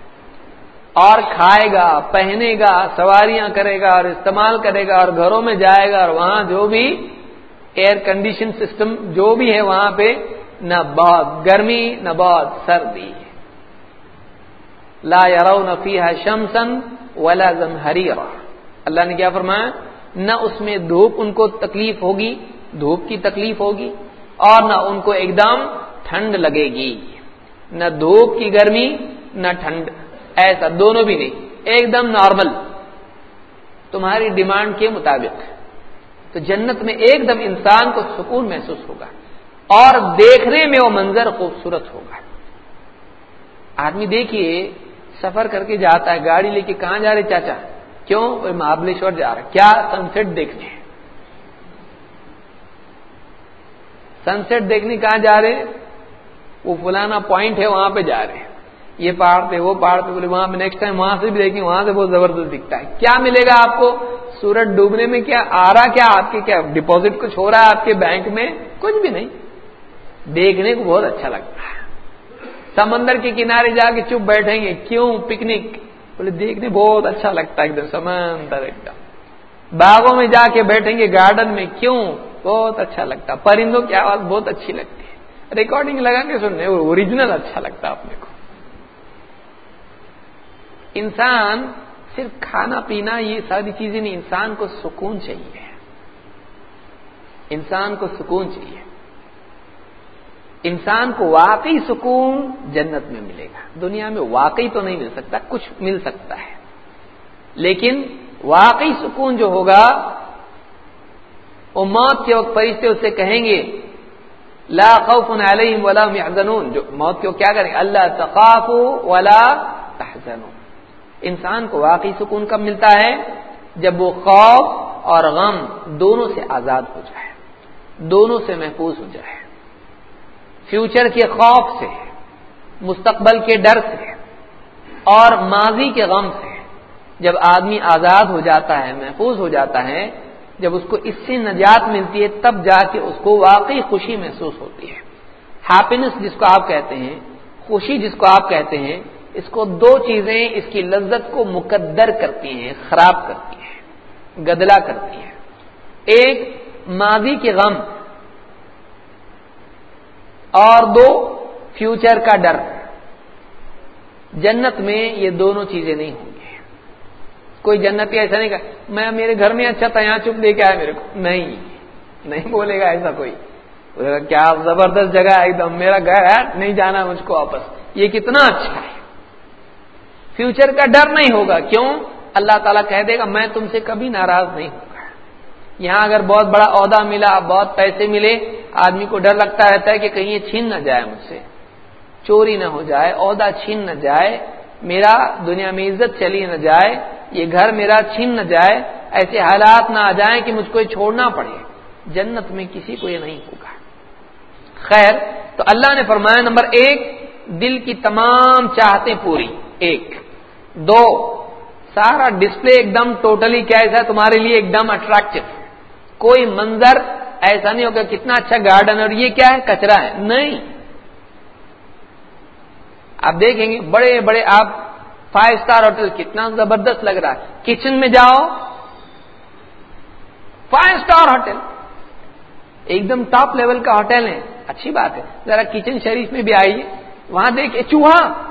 Speaker 1: اور کھائے گا، پہنے گا، سواریاں کرے گا اور استعمال کرے گا اور گھروں میں جائے گا اور وہاں جو بھی ایئر کنڈیشن سسٹم جو بھی ہے وہاں پہ نہ بہت گرمی، نہ بہت سردی۔ لا یارو نفی ہے شمسن ولا زم ہری اللہ نے کیا فرمایا؟ نہ اس میں دھوپ ان کو تکلیف ہوگی، دھوپ کی تکلیف ہوگی اور نہ ان کو ایک دم ٹھنڈ لگے گی۔ نہ دھوپ کی گرمی، نہ ٹھنڈ۔ ایسا، دونوں بھی نہیں، ایک دم نارمل۔ تمہاری ڈیمانڈ کے مطابق۔ تو جنت میں ایک دم انسان کو سکون محسوس ہوگا اور دیکھنے میں وہ منظر خوبصورت ہوگا۔ آدمی دیکھیے، سفر کر کے جاتا ہے، گاڑی لے کے کہاں جا رہے چاچا، کیوں؟ مہابلیشور جا رہا کیا سن سیٹ دیکھنے سن سیٹ دیکھنے کہاں جا رہے وہ فلانا پوائنٹ ہے، وہاں پہ جا رہے ہیں۔ یہ پہاڑ پہ، وہ پہاڑ پہ بولے، وہاں پہ نیکسٹ ٹائم وہاں سے بھی دیکھیں، وہاں سے بہت زبردست دکھتا ہے۔ کیا ملے گا آپ کو؟ سورج ڈوبنے میں کیا آ رہا کیا آپ کے کیا ڈپوزٹ کچھ ہو رہا ہے آپ کے بینک میں؟ کچھ بھی نہیں۔ دیکھنے کو بہت اچھا لگتا ہے۔ سمندر کے کنارے جا کے چپ بیٹھیں گے۔ کیوں؟ پکنک بولے، دیکھنے بہت اچھا لگتا ہے ایک دم، سمندر ایک دم۔ باغوں میں جا کے بیٹھیں گے گارڈن میں، کیوں؟ بہت اچھا لگتا پرندوں کی آواز بہت اچھی لگتی ہے۔ ریکارڈنگ لگا کے سننے اوریجنل اچھا لگتا اپنے کو۔ انسان صرف کھانا پینا یہ ساری چیزیں نہیں، انسان کو سکون چاہیے۔ انسان کو سکون چاہیے۔ انسان کو واقعی سکون جنت میں ملے گا۔ دنیا میں واقعی تو نہیں مل سکتا، کچھ مل سکتا ہے۔ لیکن واقعی سکون جو ہوگا، وہ موت کے وقت فرشتے اسے کہیں گے، لا خوف علیہم ولا محزنون جو موت کو کیا کریں اللہ تقاف ولا تحزنون۔ انسان کو واقعی سکون کب ملتا ہے؟ جب وہ خوف اور غم دونوں سے آزاد ہو جائے، دونوں سے محفوظ ہو جائے۔ فیوچر کے خوف سے، مستقبل کے ڈر سے اور ماضی کے غم سے جب آدمی آزاد ہو جاتا ہے، محفوظ ہو جاتا ہے، جب اس کو اس سے نجات ملتی ہے، تب جا کے اس کو واقعی خوشی محسوس ہوتی ہے۔ ہیپینس جس کو آپ کہتے ہیں، خوشی جس کو آپ کہتے ہیں اس کو دو چیزیں اس کی لذت کو مقدر کرتی ہیں، خراب کرتی ہیں، گدلا کرتی ہیں۔ ایک، ماضی کے غم۔ اور دو فیوچر کا ڈر۔ جنت میں یہ دونوں چیزیں نہیں ہوں گی۔ کوئی جنت ایسا نہیں کہ میں میرے گھر میں اچھا تھا، یہاں چپ لے کے آیا میرے کو۔ نہیں نہیں بولے گا ایسا کوئی۔ کیا زبردست جگہ ہے، ایک دم میرا گھر ہے، نہیں جانا مجھ کو واپس۔ یہ کتنا اچھا ہے۔ فیوچر کا ڈر نہیں ہوگا۔ کیوں؟ اللہ تعالیٰ کہہ دے گا، میں تم سے کبھی ناراض نہیں ہوں۔ گا یہاں اگر بہت بڑا عہدہ ملا، بہت پیسے ملے، آدمی کو ڈر لگتا رہتا ہے کہ کہیں یہ چھین نہ جائے مجھ سے۔ چوری نہ ہو جائے، عہدہ چھین نہ جائے، میرا دنیا میں عزت چلی نہ جائے، یہ گھر میرا چھین نہ جائے، ایسے حالات نہ آ جائیں کہ مجھ کو یہ چھوڑنا پڑے۔ جنت میں کسی کو یہ نہیں ہوگا۔ خیر، تو اللہ نے فرمایا نمبر ایک، دل کی تمام چاہتے پوری۔ ایک۔ دو، سارا ڈسپلے ایک دم ٹوٹلی کیسا تمہارے لیے ایک دم اٹریکٹو کوئی منظر ایسا نہیں ہوگا کتنا اچھا گارڈن اور یہ کیا ہے؟ کچرا ہے۔ نہیں۔ آپ دیکھیں گے، بڑے بڑے آپ فائیو اسٹار ہوٹل کتنا زبردست لگ رہا ہے۔ کچن میں جاؤ فائیو اسٹار ہوٹل ایک دم ٹاپ لیول کا ہوٹل ہے۔ اچھی بات ہے۔ ذرا کچن شریف میں بھی آئیے۔ وہاں دیکھیے، چوہا۔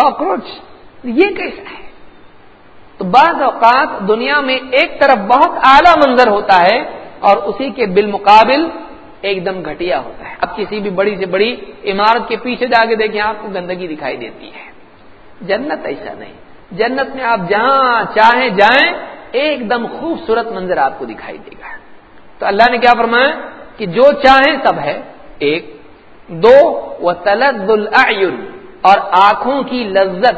Speaker 1: کاکروچ یہ کیسا ہے؟ تو بعض اوقات دنیا میں ایک طرف بہت اعلی منظر ہوتا ہے اور اسی کے بالمقابل ایک دم گھٹیا ہوتا ہے۔ اب کسی بھی بڑی سے بڑی عمارت کے پیچھے جا کے دیکھیں، آپ کو گندگی دکھائی دیتی ہے۔ جنت ایسا نہیں۔ جنت میں آپ جہاں چاہیں جائیں، ایک دم خوبصورت منظر آپ کو دکھائی دے گا۔ تو اللہ نے کیا فرمایا؟ کہ جو چاہیں سب ہے، ایک، دو وہ تلد اور آنکھوں کی لذت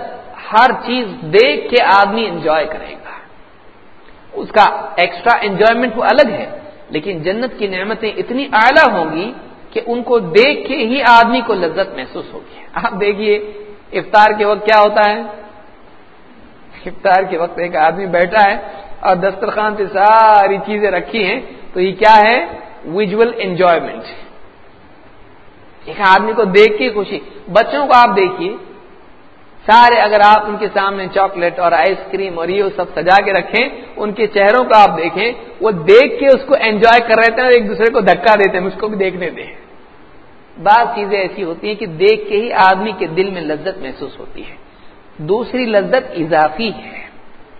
Speaker 1: ہر چیز دیکھ کے آدمی انجوائے کرے گا۔ اس کا ایکسٹرا انجوائمنٹ وہ الگ ہے، لیکن جنت کی نعمتیں اتنی اعلیٰ ہوں گی کہ ان کو دیکھ کے ہی آدمی کو لذت محسوس ہوگی۔ آپ دیکھیے، افطار کے وقت کیا ہوتا ہے؟ افطار کے وقت ایک آدمی بیٹھا ہے اور دسترخوان سے ساری چیزیں رکھی ہیں، تو یہ کیا ہے؟ ویژل انجوائمنٹ ایک آدمی کو دیکھ کے خوشی۔ بچوں کو آپ دیکھیے۔ سارے اگر آپ ان کے سامنے چاکلیٹ اور آئس کریم اور یہ سب سجا کے رکھیں، ان کے چہروں کو آپ دیکھیں، وہ دیکھ کے اس کو انجوائے کر رہے تھے اور ایک دوسرے کو دھکا دیتے ہیں اس کو بھی دیکھنے دیں۔ بعض چیزیں ایسی ہوتی ہیں کہ دیکھ کے ہی آدمی کے دل میں لذت محسوس ہوتی ہے۔ دوسری لذت اضافی ہے۔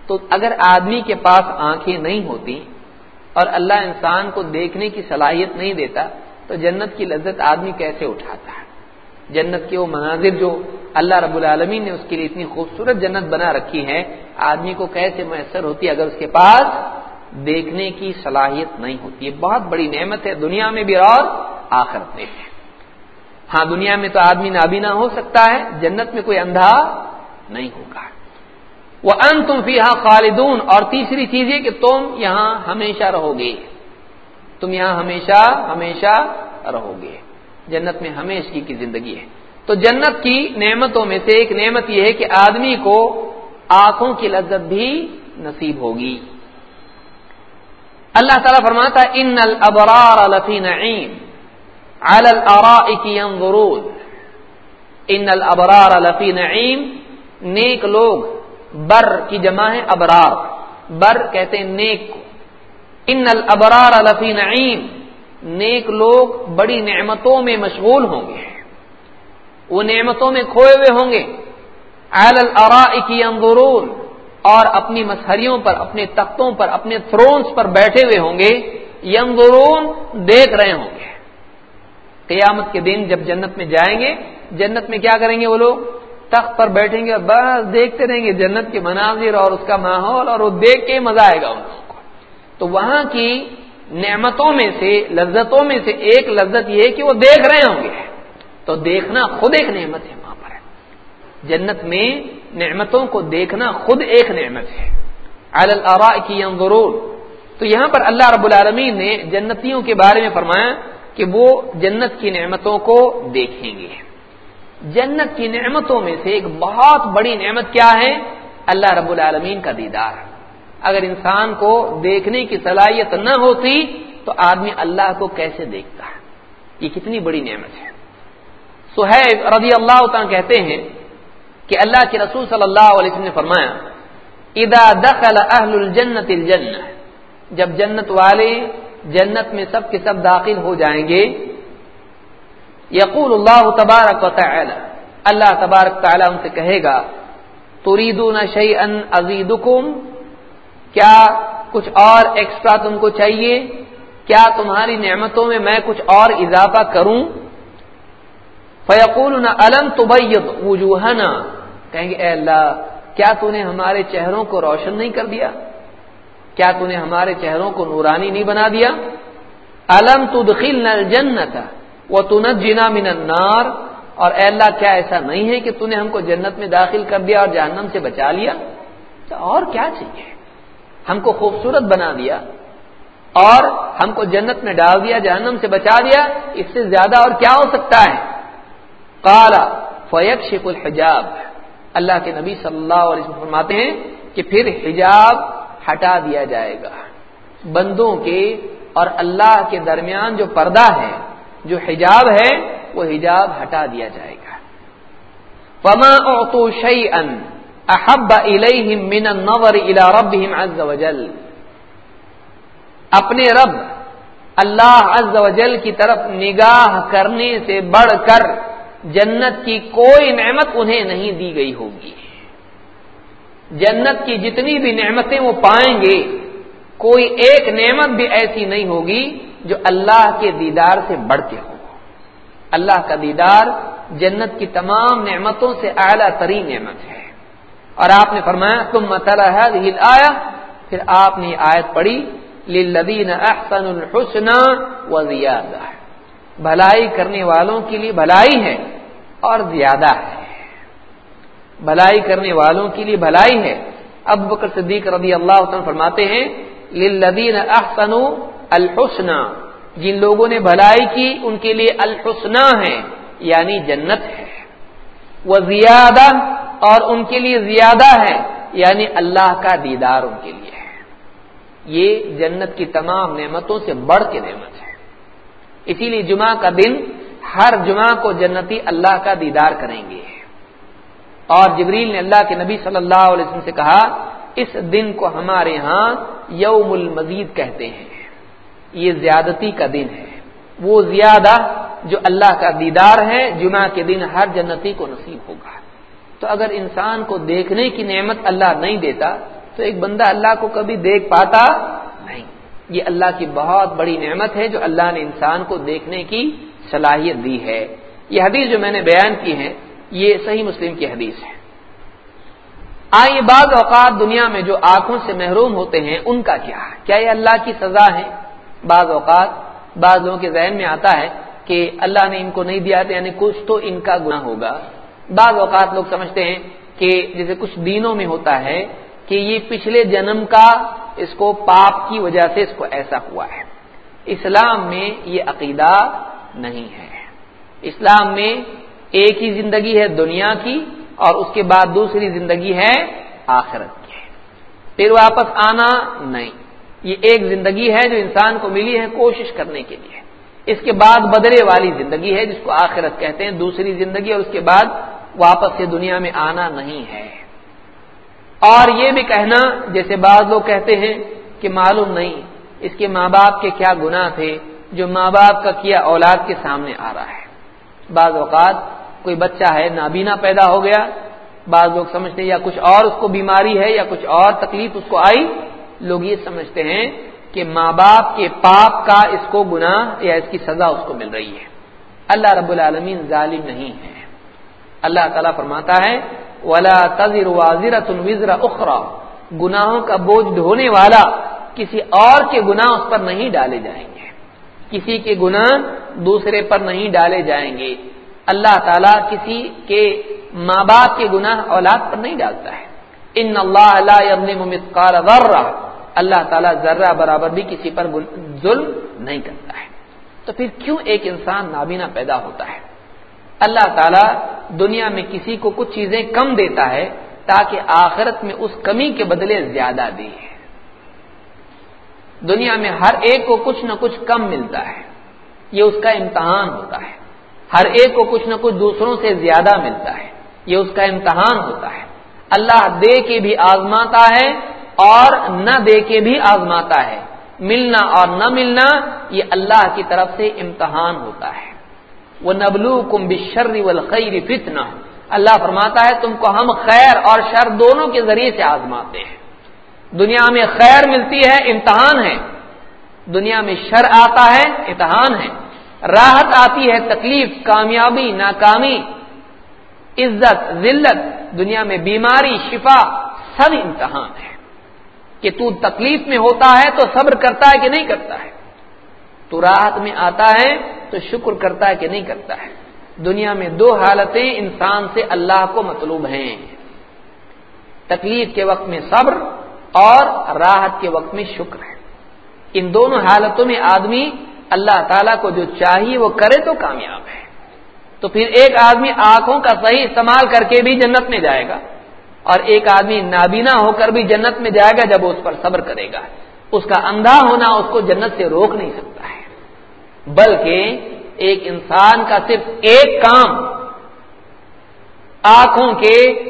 Speaker 1: تو اگر آدمی کے پاس آنکھیں نہیں ہوتی اور اللہ انسان کو دیکھنے کی صلاحیت نہیں دیتا تو جنت کی لذت آدمی کیسے اٹھاتا ہے؟ جنت کے وہ مناظر جو اللہ رب العالمین نے اس کے لیے اتنی خوبصورت جنت بنا رکھی ہے آدمی کو کیسے میسر ہوتی ہے اگر اس کے پاس دیکھنے کی صلاحیت نہیں ہوتی؟ ہے بہت بڑی نعمت ہے دنیا میں بھی اور آخرت میں بھی۔ ہاں دنیا میں تو آدمی نابینا ہو سکتا ہے، جنت میں کوئی اندھا نہیں ہوگا۔ وہ ان تم فی خالدون۔ اور تیسری چیز یہ کہ تم یہاں ہمیشہ رہو گے۔ تم یہاں ہمیشہ ہمیشہ رہو گے۔ جنت میں ہمیشہ کی زندگی ہے۔ تو جنت کی نعمتوں میں سے ایک نعمت یہ ہے کہ آدمی کو آنکھوں کی لذت بھی نصیب ہوگی۔ اللہ تعالیٰ فرماتا ان الابرار لفی نعیم على الارائک ينظرون ان الابرار لفی نعیم نیک لوگ، بر کی جمع ہے ابرار۔ بر کہتے ہیں نیک۔ کو ان الابرار لفی نعیم نیک لوگ بڑی نعمتوں میں مشغول ہوں گے۔ وہ نعمتوں میں کھوئے ہوئے ہوں گے۔ اہل الارائک انظرون اور اپنی مسہریوں پر، اپنے تختوں پر، اپنے تھرونس پر بیٹھے ہوئے ہوں گے۔ ینظرون دیکھ رہے ہوں گے۔ قیامت کے دن جب جنت میں جائیں گے، جنت میں کیا کریں گے وہ لوگ؟ تخت پر بیٹھیں گے اور بس دیکھتے رہیں گے جنت کے مناظر اور اس کا ماحول اور وہ دیکھ کے مزہ آئے گا ان کو۔ تو وہاں کی نعمتوں میں سے، لذتوں میں سے ایک لذت یہ ہے کہ وہ دیکھ رہے ہوں گے۔ تو دیکھنا خود ایک نعمت ہے وہاں پر۔ جنت میں نعمتوں کو دیکھنا خود ایک نعمت ہے۔ الرا کی ضرور تو یہاں پر اللہ رب العالمین نے جنتیوں کے بارے میں فرمایا کہ وہ جنت کی نعمتوں کو دیکھیں گے۔ جنت کی نعمتوں میں سے ایک بہت بڑی نعمت کیا ہے؟ اللہ رب العالمین کا دیدار۔ اگر انسان کو دیکھنے کی صلاحیت نہ ہوتی تو آدمی اللہ کو کیسے دیکھتا ہے؟ یہ کتنی بڑی نعمت ہے۔ سہیب رضی اللہ تعالیٰ کہتے ہیں کہ اللہ کے رسول صلی اللہ علیہ وسلم نے فرمایا ادا دخل اہل الجنت الجنہ، جب جنت والے جنت میں سب کے سب داخل ہو جائیں گے، یقول اللہ تبارک و تعالی، اللہ تبارک تعالی ان سے کہے گا، تریدون شیئا ازیدکم کیا کچھ اور ایکسٹرا تم کو چاہیے؟ کیا تمہاری نعمتوں میں میں کچھ اور اضافہ کروں؟ فیقول الم تبیت وجوہنا۔ کہیں گے، اے اللہ، کیا تو نے ہمارے چہروں کو روشن نہیں کر دیا؟ کیا تو نے ہمارے چہروں کو نورانی نہیں بنا دیا؟ الم تدخل الجنت وہ تنت جنا من النار۔ اور اے اللہ، کیا ایسا نہیں ہے کہ تو نے ہم کو جنت میں داخل کر دیا اور جہنم سے بچا لیا؟ تو اور کیا چاہیے؟ ہم کو خوبصورت بنا دیا اور ہم کو جنت میں ڈال دیا، جہنم سے بچا دیا، اس سے زیادہ اور کیا ہو سکتا ہے؟ کالا فیق شیخ الحجاب۔ اللہ کے نبی صلی اللہ علیہ وسلم فرماتے ہیں کہ پھر حجاب ہٹا دیا جائے گا۔ بندوں کے اور اللہ کے درمیان جو پردہ ہے، جو حجاب ہے، وہ حجاب ہٹا دیا جائے گا۔ فما اوتو شعی ان احب من النظر الى ربهم عز وجل. اپنے رب اللہ عز و جل کی طرف نگاہ کرنے سے بڑھ کر جنت کی کوئی نعمت انہیں نہیں دی گئی ہوگی۔ جنت کی جتنی بھی نعمتیں وہ پائیں گے، کوئی ایک نعمت بھی ایسی نہیں ہوگی جو اللہ کے دیدار سے بڑھ کے ہو۔ اللہ کا دیدار جنت کی تمام نعمتوں سے اعلیٰ ترین نعمت ہے۔ اور آپ نے فرمایا تم مطلع آیا پھر آپ نے آیت پڑھی، للذین احسن الحسن و زیادہ بھلائی کرنے والوں کے لیے بھلائی ہے اور زیادہ ہے۔ بھلائی کرنے والوں کے لیے بھلائی ہے۔ اب بکر صدیق رضی اللہ عنہ فرماتے ہیں، للذین احسن الحسن. جن لوگوں نے بھلائی کی، ان کے لیے الحسنہ ہے یعنی جنت ہے۔ وہ زیادہ اور ان کے لیے زیادہ ہے یعنی اللہ کا دیدار ان کے لیے ہے۔ یہ جنت کی تمام نعمتوں سے بڑھ کے نعمت ہے۔ اسی لیے جمعہ کا دن، ہر جمعہ کو جنتی اللہ کا دیدار کریں گے۔ اور جبریل نے اللہ کے نبی صلی اللہ علیہ وسلم سے کہا، اس دن کو ہمارے ہاں یوم المزید کہتے ہیں۔ یہ زیادتی کا دن ہے۔ وہ زیادہ جو اللہ کا دیدار ہے، جمعہ کے دن ہر جنتی کو نصیب ہوگا۔ تو اگر انسان کو دیکھنے کی نعمت اللہ نہیں دیتا، تو ایک بندہ اللہ کو کبھی دیکھ پاتا نہیں۔ یہ اللہ کی بہت بڑی نعمت ہے جو اللہ نے انسان کو دیکھنے کی صلاحیت دی ہے۔ یہ حدیث جو میں نے بیان کی ہے یہ صحیح مسلم کی حدیث ہے۔ آئیے بعض اوقات دنیا میں جو آنکھوں سے محروم ہوتے ہیں، ان کا کیا کیا یہ اللہ کی سزا ہے؟ بعض اوقات بعض لوگوں کے ذہن میں آتا ہے کہ اللہ نے ان کو نہیں دیا تھا یعنی کچھ تو ان کا گناہ ہوگا۔ بعض اوقات لوگ سمجھتے ہیں کہ جیسے کچھ دینوں میں ہوتا ہے کہ یہ پچھلے جنم کا اس کو پاپ کی وجہ سے اس کو ایسا ہوا ہے۔ اسلام میں یہ عقیدہ نہیں ہے۔ اسلام میں ایک ہی زندگی ہے دنیا کی اور اس کے بعد دوسری زندگی ہے آخرت کی۔ پھر واپس آنا نہیں۔ یہ ایک زندگی ہے جو انسان کو ملی ہے کوشش کرنے کے لیے۔ اس کے بعد بدلے والی زندگی ہے جس کو آخرت کہتے ہیں، دوسری زندگی اور اس کے بعد واپس سے دنیا میں آنا نہیں ہے۔ اور یہ بھی کہنا، جیسے بعض لوگ کہتے ہیں کہ معلوم نہیں اس کے ماں باپ کے کیا گنا تھے، جو ماں باپ کا کیا اولاد کے سامنے آ رہا ہے۔ بعض اوقات کوئی بچہ ہے، نابینا پیدا ہو گیا، بعض لوگ سمجھتے ہیں یا کچھ اور اس کو بیماری ہے یا کچھ اور تکلیف اس کو آئی۔ لوگ یہ سمجھتے ہیں کہ ماں باپ کے پاپ کا اس کو گنا یا اس کی سزا اس کو مل رہی ہے۔ اللہ رب العالمین ظالم نہیں ہے۔ اللہ تعالیٰ فرماتا ہے، ولا تذر واضر وزر اخرا گناہوں کا بوجھ ڈھونے والا کسی اور کے گناہ اس پر نہیں ڈالے جائیں گے۔ کسی کے گناہ دوسرے پر نہیں ڈالے جائیں گے۔ اللہ تعالیٰ کسی کے ماں باپ کے گناہ اولاد پر نہیں ڈالتا ہے۔ ان اللہ مثقال ذرہ اللہ تعالیٰ ذرہ برابر بھی کسی پر ظلم نہیں کرتا ہے۔ تو پھر کیوں ایک انسان نابینا پیدا ہوتا ہے؟ اللہ تعالیٰ دنیا میں کسی کو کچھ چیزیں کم دیتا ہے تاکہ آخرت میں اس کمی کے بدلے زیادہ دے۔ دنیا میں ہر ایک کو کچھ نہ کچھ کم ملتا ہے۔ یہ اس کا امتحان ہوتا ہے۔ ہر ایک کو کچھ نہ کچھ دوسروں سے زیادہ ملتا ہے۔ یہ اس کا امتحان ہوتا ہے۔ اللہ دے کے بھی آزماتا ہے اور نہ دے کے بھی آزماتا ہے۔ ملنا اور نہ ملنا یہ اللہ کی طرف سے امتحان ہوتا ہے۔ وہ نبلو کم بشر والخیر فتنا اللہ فرماتا ہے، تم کو ہم خیر اور شر دونوں کے ذریعے سے آزماتے ہیں۔ دنیا میں خیر ملتی ہے، امتحان ہے۔ دنیا میں شر آتا ہے، امتحان ہے۔ راحت آتی ہے، تکلیف، کامیابی، ناکامی، عزت، ذلت۔ دنیا میں بیماری، شفا، سب امتحان ہے۔ کہ تو تکلیف میں ہوتا ہے تو صبر کرتا ہے کہ نہیں کرتا ہے۔ تو راحت میں آتا ہے تو شکر کرتا ہے کہ نہیں کرتا ہے۔ دنیا میں دو حالتیں انسان سے اللہ کو مطلوب ہیں۔ تکلیف کے وقت میں صبر اور راحت کے وقت میں شکر ہے۔ ان دونوں حالتوں میں آدمی اللہ تعالیٰ کو جو چاہیے وہ کرے تو کامیاب ہے۔ تو پھر ایک آدمی آنکھوں کا صحیح استعمال کر کے بھی جنت میں جائے گا اور ایک آدمی نابینا ہو کر بھی جنت میں جائے گا جب اس پر صبر کرے گا۔ اس کا اندھا ہونا اس کو جنت سے روک نہیں سکتا ہے۔ بلکہ ایک انسان کا صرف ایک کام آنکھوں کے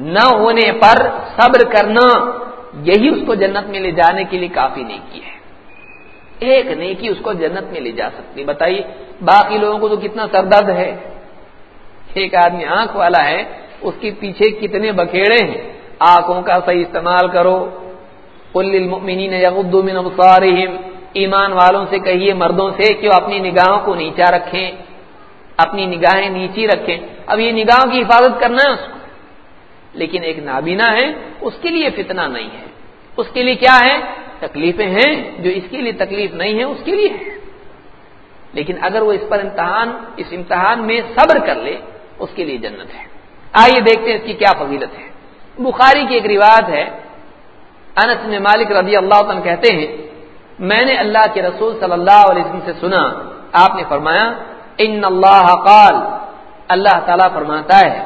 Speaker 1: نہ ہونے پر صبر کرنا، یہی اس کو جنت میں لے جانے کے لیے کافی نیکی ہے۔ ایک نیکی اس کو جنت میں لے جا سکتی۔ بتائیے، باقی لوگوں کو تو کتنا سردرد ہے۔ ایک آدمی آنکھ والا ہے، اس کے پیچھے کتنے بکھیڑے ہیں۔ آنکھوں کا صحیح استعمال کرو۔ من ابصارهم ایمان والوں سے کہیے، مردوں سے کہ وہ اپنی نگاہوں کو نیچا رکھیں، اپنی نگاہیں نیچی رکھیں۔ اب یہ نگاہوں کی حفاظت کرنا ہے اس کو۔ لیکن ایک نابینا ہے، اس کے لیے فتنہ نہیں ہے۔ اس کے لیے کیا ہے؟ تکلیفیں ہیں۔ جو اس کے لیے تکلیف نہیں ہے، اس کے لیے ہے۔ لیکن اگر وہ اس پر امتحان، اس امتحان میں صبر کر لے، اس کے لیے جنت ہے۔ آئیے دیکھتے ہیں اس کی کیا فضیلت ہے۔ بخاری کی ایک روایت ہے۔ انس میں مالک رضی اللہ عنہ کہتے ہیں میں نے اللہ کے رسول صلی اللہ علیہ وسلم سے سنا، آپ نے فرمایا ان اللہ قال اللہ تعالی فرماتا ہے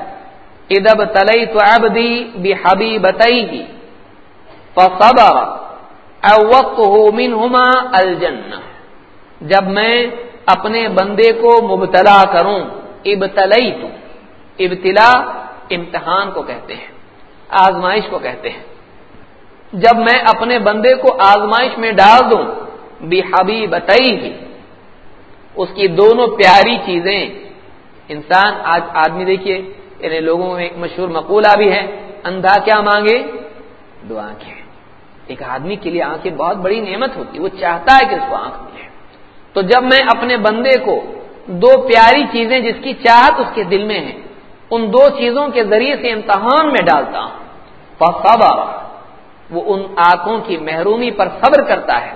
Speaker 1: ادب تلئی تو ابدی بے حبی بتئی الجن جب میں اپنے بندے کو مبتلا کروں ابتلئی تو ابتلا امتحان کو کہتے ہیں، آزمائش کو کہتے ہیں۔ جب میں اپنے بندے کو آزمائش میں ڈال دوں بھی حبی بتائی ہی اس کی دونوں پیاری چیزیں۔ انسان، آج آدمی دیکھیے یعنی لوگوں میں ایک مشہور مقولہ بھی ہے، اندھا کیا مانگے؟ دو آنکھیں ایک آدمی کے لیے آنکھیں بہت بڑی نعمت ہوتی، وہ چاہتا ہے کہ اس کو آنکھ ملے۔ تو جب میں اپنے بندے کو دو پیاری چیزیں جس کی چاہت اس کے دل میں ہے، ان دو چیزوں کے ذریعے سے امتحان میں ڈالتا ہوں۔ وہ ان آنکھوں کی محرومی پر صبر کرتا ہے۔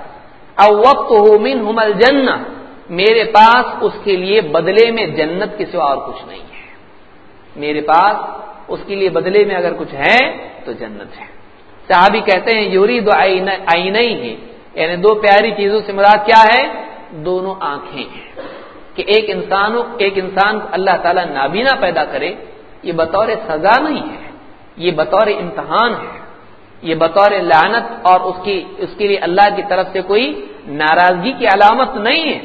Speaker 1: او وقت ہو من حمل جن میرے پاس اس کے لیے بدلے میں جنت کے سوا اور کچھ نہیں ہے۔ میرے پاس اس کے لیے بدلے میں اگر کچھ ہے تو جنت ہے۔ صحابی کہتے ہیں یوری دو آئی نہیں ہے یعنی دو پیاری چیزوں سے مراد کیا ہے؟ دونوں آنکھیں ہیں۔ کہ ایک انسان ایک انسان کو اللہ تعالیٰ نابینا پیدا کرے، یہ بطور سزا نہیں ہے۔ یہ بطور امتحان ہے۔ یہ بطور لعنت اور اس کی اس کے لیے اللہ کی طرف سے کوئی ناراضگی کی علامت نہیں ہے،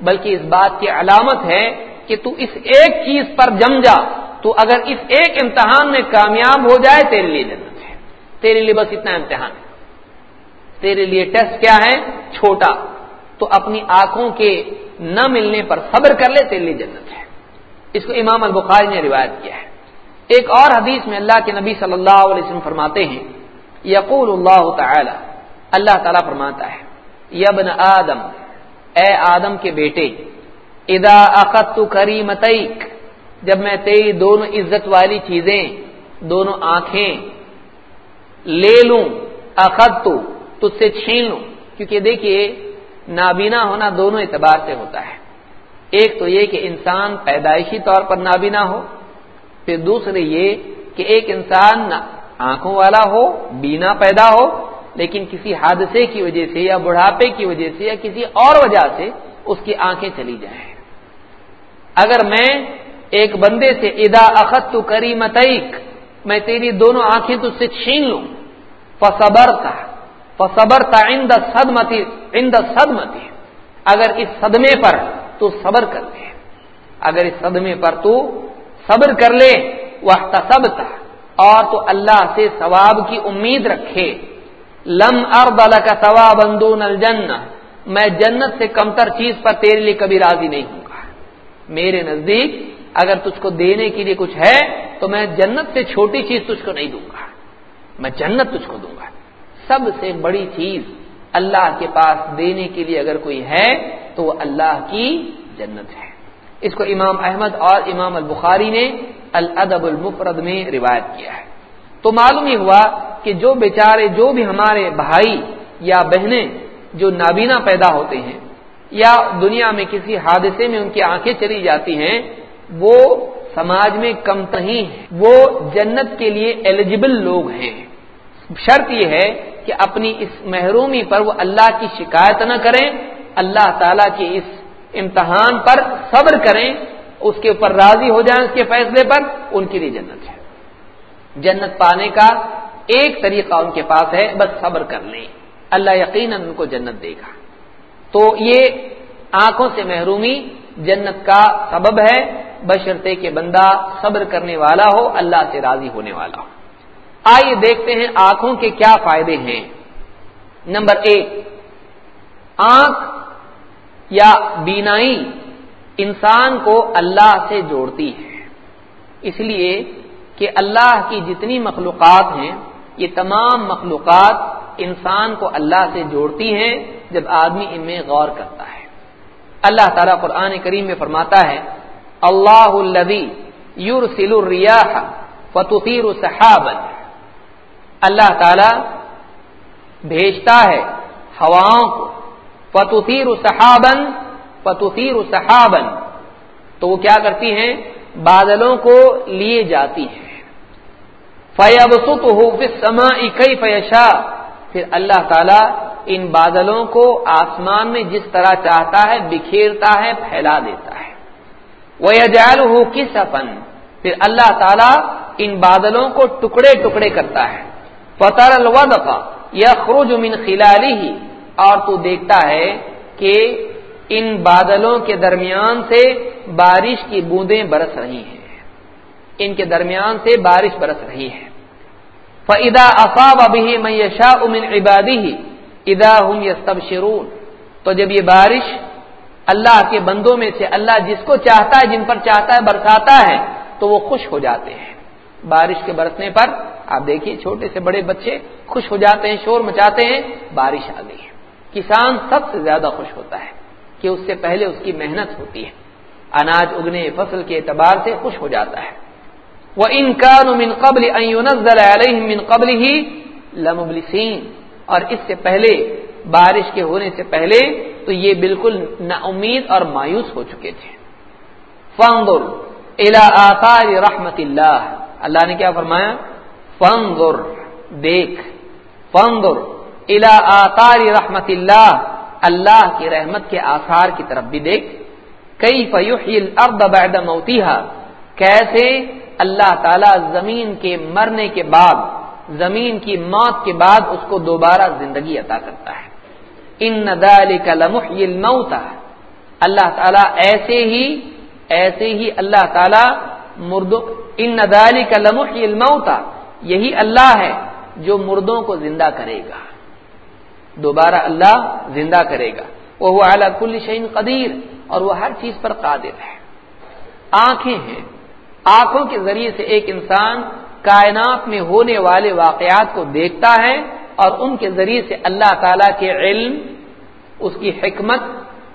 Speaker 1: بلکہ اس بات کی علامت ہے کہ تو اس ایک چیز پر جم جا، تو اگر اس ایک امتحان میں کامیاب ہو جائے، تیرے لیے جنت ہے۔ تیرے لیے بس اتنا امتحان ہے۔ تیرے لیے ٹیسٹ کیا ہے؟ چھوٹا۔ تو اپنی آنکھوں کے نہ ملنے پر صبر کر لے، تیرے لیے جنت ہے۔ اس کو امام البخاری نے روایت کیا ہے۔ ایک اور حدیث میں اللہ کے نبی صلی اللہ علیہ وسلم فرماتے ہیں یقول اللہ تعالی، اللہ تعالیٰ فرماتا ہے یبن آدم، اے آدم کے بیٹے ادا اقت کری جب میں تیری دونوں عزت والی چیزیں، دونوں آنکھیں لے لوں اخت تجھ سے چھین لوں، کیونکہ دیکھیے، نابینا ہونا دونوں اعتبار سے ہوتا ہے۔ ایک تو یہ کہ انسان پیدائشی طور پر نابینا ہو، پھر دوسرے یہ کہ ایک انسان آنکھوں والا ہو، بینا پیدا ہو، لیکن کسی حادثے کی وجہ سے یا بڑھاپے کی وجہ سے یا کسی اور وجہ سے اس کی آنکھیں چلی جائیں۔ اگر میں ایک بندے سے ادا اخت تو کری متعیق میں تیری دونوں آنکھیں تو سے چھین لوں۔ فصبر تھا فصبر تھا صدمتی صدمتی۔ اگر اس صدمے پر تو صبر کر لے۔ اگر اس صدمے پر تو صبر کر لے۔ وہ تصب تھا اور تو اللہ سے ثواب کی امید رکھے۔ لم ارد کا ثواب اندون الجن میں جنت سے کمتر چیز پر تیرے لیے کبھی راضی نہیں ہوں گا۔ میرے نزدیک اگر تجھ کو دینے کے لیے کچھ ہے، تو میں جنت سے چھوٹی چیز تجھ کو نہیں دوں گا۔ میں جنت تجھ کو دوں گا۔ سب سے بڑی چیز اللہ کے پاس دینے کے لیے اگر کوئی ہے، تو وہ اللہ کی جنت ہے۔ اس کو امام احمد اور امام البخاری نے الادب المفرد میں روایت کیا ہے۔ تو معلوم ہی ہوا کہ جو بیچارے، جو بھی ہمارے بھائی یا بہنیں جو نابینا پیدا ہوتے ہیں یا دنیا میں کسی حادثے میں ان کی آنکھیں چلی جاتی ہیں، وہ سماج میں کم تہی ہیں۔ وہ جنت کے لیے ایلیجبل لوگ ہیں۔ شرط یہ ہے کہ کہ اپنی اس محرومی پر وہ اللہ کی شکایت نہ کریں، اللہ تعالی کے اس امتحان پر صبر کریں۔ اس کے اوپر راضی ہو جائیں اس کے فیصلے پر، ان کے لیے جنت ہے۔ جنت پانے کا ایک طریقہ ان کے پاس ہے، بس صبر کر لیں۔ اللہ یقیناً ان کو جنت دے گا۔ تو یہ آنکھوں سے محرومی جنت کا سبب ہے۔ بشرتے کے بندہ صبر کرنے والا ہو، اللہ سے راضی ہونے والا ہو۔ آئیے دیکھتے ہیں آنکھوں کے کیا فائدے ہیں۔ نمبر ایک، آنکھ یا بینائی انسان کو اللہ سے جوڑتی ہے۔ اس لیے کہ اللہ کی جتنی مخلوقات ہیں، یہ تمام مخلوقات انسان کو اللہ سے جوڑتی ہیں جب آدمی ان میں غور کرتا ہے۔ اللہ تعالیٰ قرآن کریم میں فرماتا ہے، اللہ الدی یور سل الریاح فتیر اللہ تعالی بھیجتا ہے ہواؤں کو فتیر صحابن فتیر صحابن تو وہ کیا کرتی ہیں؟ بادلوں کو لیے جاتی ہیں۔ فیب ست ہو سما اکئی فیشا پھر اللہ تعالی ان بادلوں کو آسمان میں جس طرح چاہتا ہے، بکھیرتا ہے، پھیلا دیتا ہے۔ وہ اجال ہو کس اپن پھر اللہ تعالیٰ ان بادلوں کو ٹکڑے ٹکڑے کرتا ہے۔ فطر الود یا خروج من خلالی ہی اور تو دیکھتا ہے کہ ان بادلوں کے درمیان سے بارش کی بوندیں برس رہی ہیں۔ ان کے درمیان سے بارش برس رہی ہے۔ فدا افاب ابھی میں امن عبادی ہی ادا ہوں یستب شرون تو جب یہ بارش اللہ کے بندوں میں سے اللہ جس کو چاہتا ہے، جن پر چاہتا ہے، برساتا ہے، تو وہ خوش ہو جاتے ہیں۔ بارش کے برسنے پر آپ دیکھیے، چھوٹے سے بڑے بچے خوش ہو جاتے ہیں، شور مچاتے ہیں، بارش آ گئی ہے۔ کسان سب سے زیادہ خوش ہوتا ہے۔ کہ اس سے پہلے اس کی محنت ہوتی ہے۔ اناج اگنے فصل کے اعتبار سے خوش ہو جاتا ہے۔ وہ ان کا من قبل من قبل ہی لمبلسین اور اس سے پہلے، بارش کے ہونے سے پہلے تو یہ بالکل نا امید اور مایوس ہو چکے تھے۔ فنگر الا آثار رحمت اللہ اللہ نے کیا فرمایا؟ فنگر دیکھ۔ فنگر الا آثار رحمت اللہ اللہ کی رحمت کے آثار کی طرف بھی دیکھ۔ کئی فیوحی الارض بعد موتیہا؟ کیسے اللہ تعالی زمین کے مرنے کے بعد، زمین کی موت کے بعد اس کو دوبارہ زندگی عطا کرتا ہے۔ ان ندال کا لمحی الموتا اللہ تعالیٰ ایسے ہی ایسے ہی اللہ تعالیٰ مردوں، ان ندالی کا لمحی الموتا یہی اللہ ہے جو مردوں کو زندہ کرے گا۔ دوبارہ اللہ زندہ کرے گا۔ وہ اعلیٰ کل شعین قدیر، اور وہ ہر چیز پر قادر ہے۔ آنکھیں ہیں۔ آنکھوں کے ذریعے سے ایک انسان کائنات میں ہونے والے واقعات کو دیکھتا ہے، اور ان کے ذریعے سے اللہ تعالی کے علم، اس کی حکمت،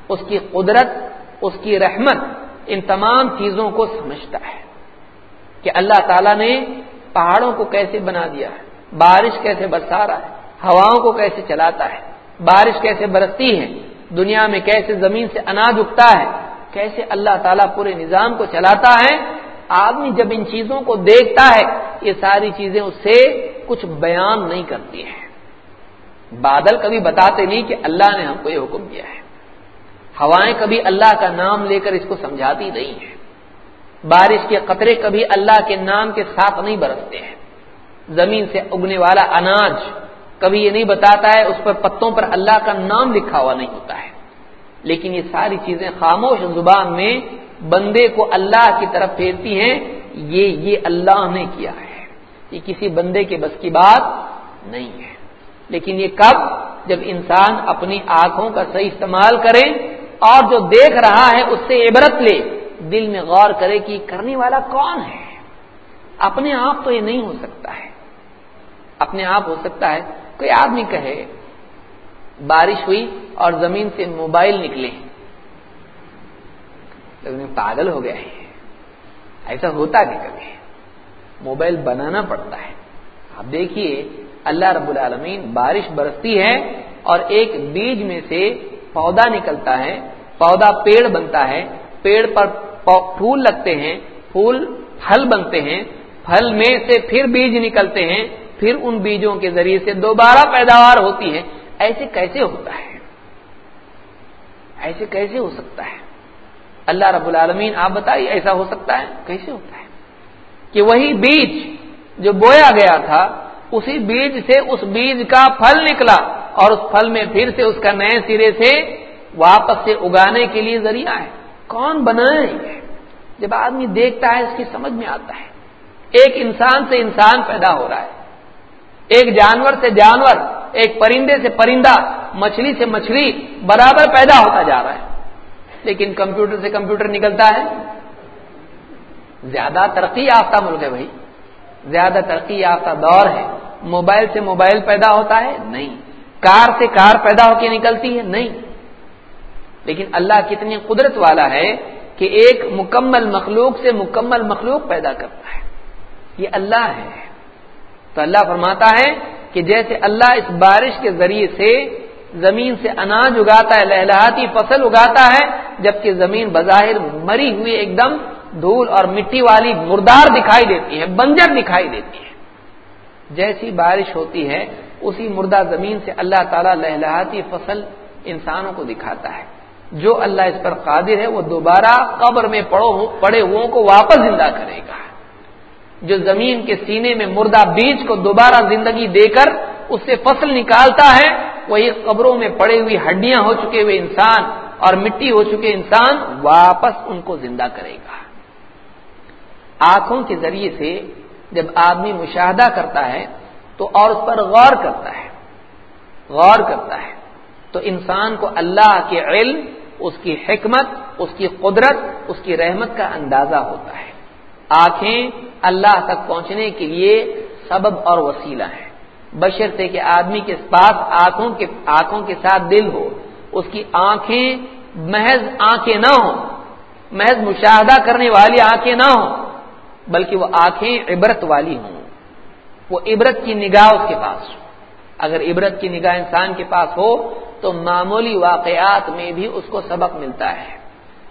Speaker 1: اس کی قدرت، اس کی رحمت، ان تمام چیزوں کو سمجھتا ہے۔ کہ اللہ تعالیٰ نے پہاڑوں کو کیسے بنا دیا ہے، بارش کیسے برسا رہا ہے ہواؤں کو کیسے چلاتا ہے؟ بارش کیسے برستی ہے؟ دنیا میں کیسے زمین سے اناج اگتا ہے؟ کیسے اللہ تعالیٰ پورے نظام کو چلاتا ہے؟ آدمی جب ان چیزوں کو دیکھتا ہے، یہ ساری چیزیں اس سے کچھ بیان نہیں کرتی ہیں۔ بادل کبھی بتاتے نہیں کہ اللہ نے ہم کو یہ حکم دیا ہے۔ ہوائیں کبھی اللہ کا نام لے کر اس کو سمجھاتی نہیں ہے بارش کے قطرے کبھی اللہ کے نام کے ساتھ نہیں برستے ہیں۔ زمین سے اگنے والا اناج کبھی یہ نہیں بتاتا ہے، اس پر پتوں پر اللہ کا نام لکھا ہوا نہیں ہوتا ہے۔ لیکن یہ ساری چیزیں خاموش زبان میں بندے کو اللہ کی طرف پھیرتی ہیں، یہ یہ اللہ نے کیا ہے۔ یہ کسی بندے کے بس کی بات نہیں ہے۔ لیکن یہ کب؟ جب انسان اپنی آنکھوں کا صحیح استعمال کرے اور جو دیکھ رہا ہے، اس سے عبرت لے، دل میں غور کرے کہ کرنے والا کون ہے۔ اپنے آپ تو یہ نہیں ہو سکتا ہے۔ اپنے آپ ہو سکتا ہے کوئی آدمی کہے۔ بارش ہوئی اور زمین سے موبائل نکلے۔ پاگل ہو گیا ہے۔ ایسا ہوتا نہیں کبھی۔ موبائل بنانا پڑتا ہے۔ آپ دیکھیے، اللہ رب العالمین بارش برستی ہے اور ایک بیج میں سے پودا نکلتا ہے۔ پودا پیڑ بنتا ہے۔ پیڑ پر پھول لگتے ہیں۔ پھول پھل بنتے ہیں۔ پھل میں سے پھر بیج نکلتے ہیں۔ پھر ان بیجوں کے ذریعے سے دوبارہ پیداوار ہوتی ہے۔ ایسے کیسے ہوتا ہے؟ ایسے کیسے ہو سکتا ہے؟ اللہ رب العالمین، آپ بتائیے، ایسا ہو سکتا ہے؟ کیسے ہوتا ہے؟ کہ وہی بیج جو بویا گیا تھا، اسی بیج سے اس بیج کا پھل نکلا اور اس پھل میں پھر سے اس کا نئے سرے سے واپس سے اگانے کے لیے ذریعہ ہے۔ کون بنائے جب آدمی دیکھتا ہے، اس کی سمجھ میں آتا ہے۔ ایک انسان سے انسان پیدا ہو رہا ہے۔ ایک جانور سے جانور، ایک پرندے سے پرندہ، مچھلی سے مچھلی برابر پیدا ہوتا جا رہا ہے۔ لیکن کمپیوٹر سے کمپیوٹر نکلتا ہے۔ زیادہ ترقی یافتہ ملک ہے بھائی۔ زیادہ ترقی یافتہ دور ہے۔ موبائل سے موبائل پیدا ہوتا ہے؟ نہیں۔ کار سے کار پیدا ہو کے نکلتی ہے؟ نہیں۔ لیکن اللہ کتنی قدرت والا ہے کہ ایک مکمل مخلوق سے مکمل مخلوق پیدا کرتا ہے۔ یہ اللہ ہے۔ تو اللہ فرماتا ہے کہ جیسے اللہ اس بارش کے ذریعے سے زمین سے اناج اگاتا ہے، لہلاتی فصل اگاتا ہے، جبکہ زمین بظاہر مری ہوئی ایک دم دھول اور مٹی والی مردار دکھائی دیتی ہے، بنجر دکھائی دیتی ہے۔ جیسی بارش ہوتی ہے، اسی مردہ زمین سے اللہ تعالی لہلاتی فصل انسانوں کو دکھاتا ہے۔ جو اللہ اس پر قادر ہے، وہ دوبارہ قبر میں پڑے ہوئے کو واپس زندہ کرے گا۔ جو زمین کے سینے میں مردہ بیج کو دوبارہ زندگی دے کر اس سے فصل نکالتا ہے، وہی قبروں میں پڑے ہوئی ہڈیاں ہو چکے ہوئے انسان اور مٹی ہو چکے انسان واپس ان کو زندہ کرے گا۔ آنکھوں کے ذریعے سے جب آدمی مشاہدہ کرتا ہے تو اور اس پر غور کرتا ہے، غور کرتا ہے۔ تو انسان کو اللہ کے علم، اس کی حکمت، اس کی قدرت، اس کی رحمت کا اندازہ ہوتا ہے۔ آنکھیں اللہ تک پہنچنے کے لیے سبب اور وسیلہ ہیں بشرتے کہ آدمی کے پاس آنکھوں کے آنکھوں کے ساتھ دل ہو، اس کی آنکھیں محض آنکھیں نہ ہوں، محض مشاہدہ کرنے والی آنکھیں نہ ہوں، بلکہ وہ آنکھیں عبرت والی ہوں۔ وہ عبرت کی نگاہ اس کے پاس ہو۔ اگر عبرت کی نگاہ انسان کے پاس ہو، تو معمولی واقعات میں بھی اس کو سبق ملتا ہے۔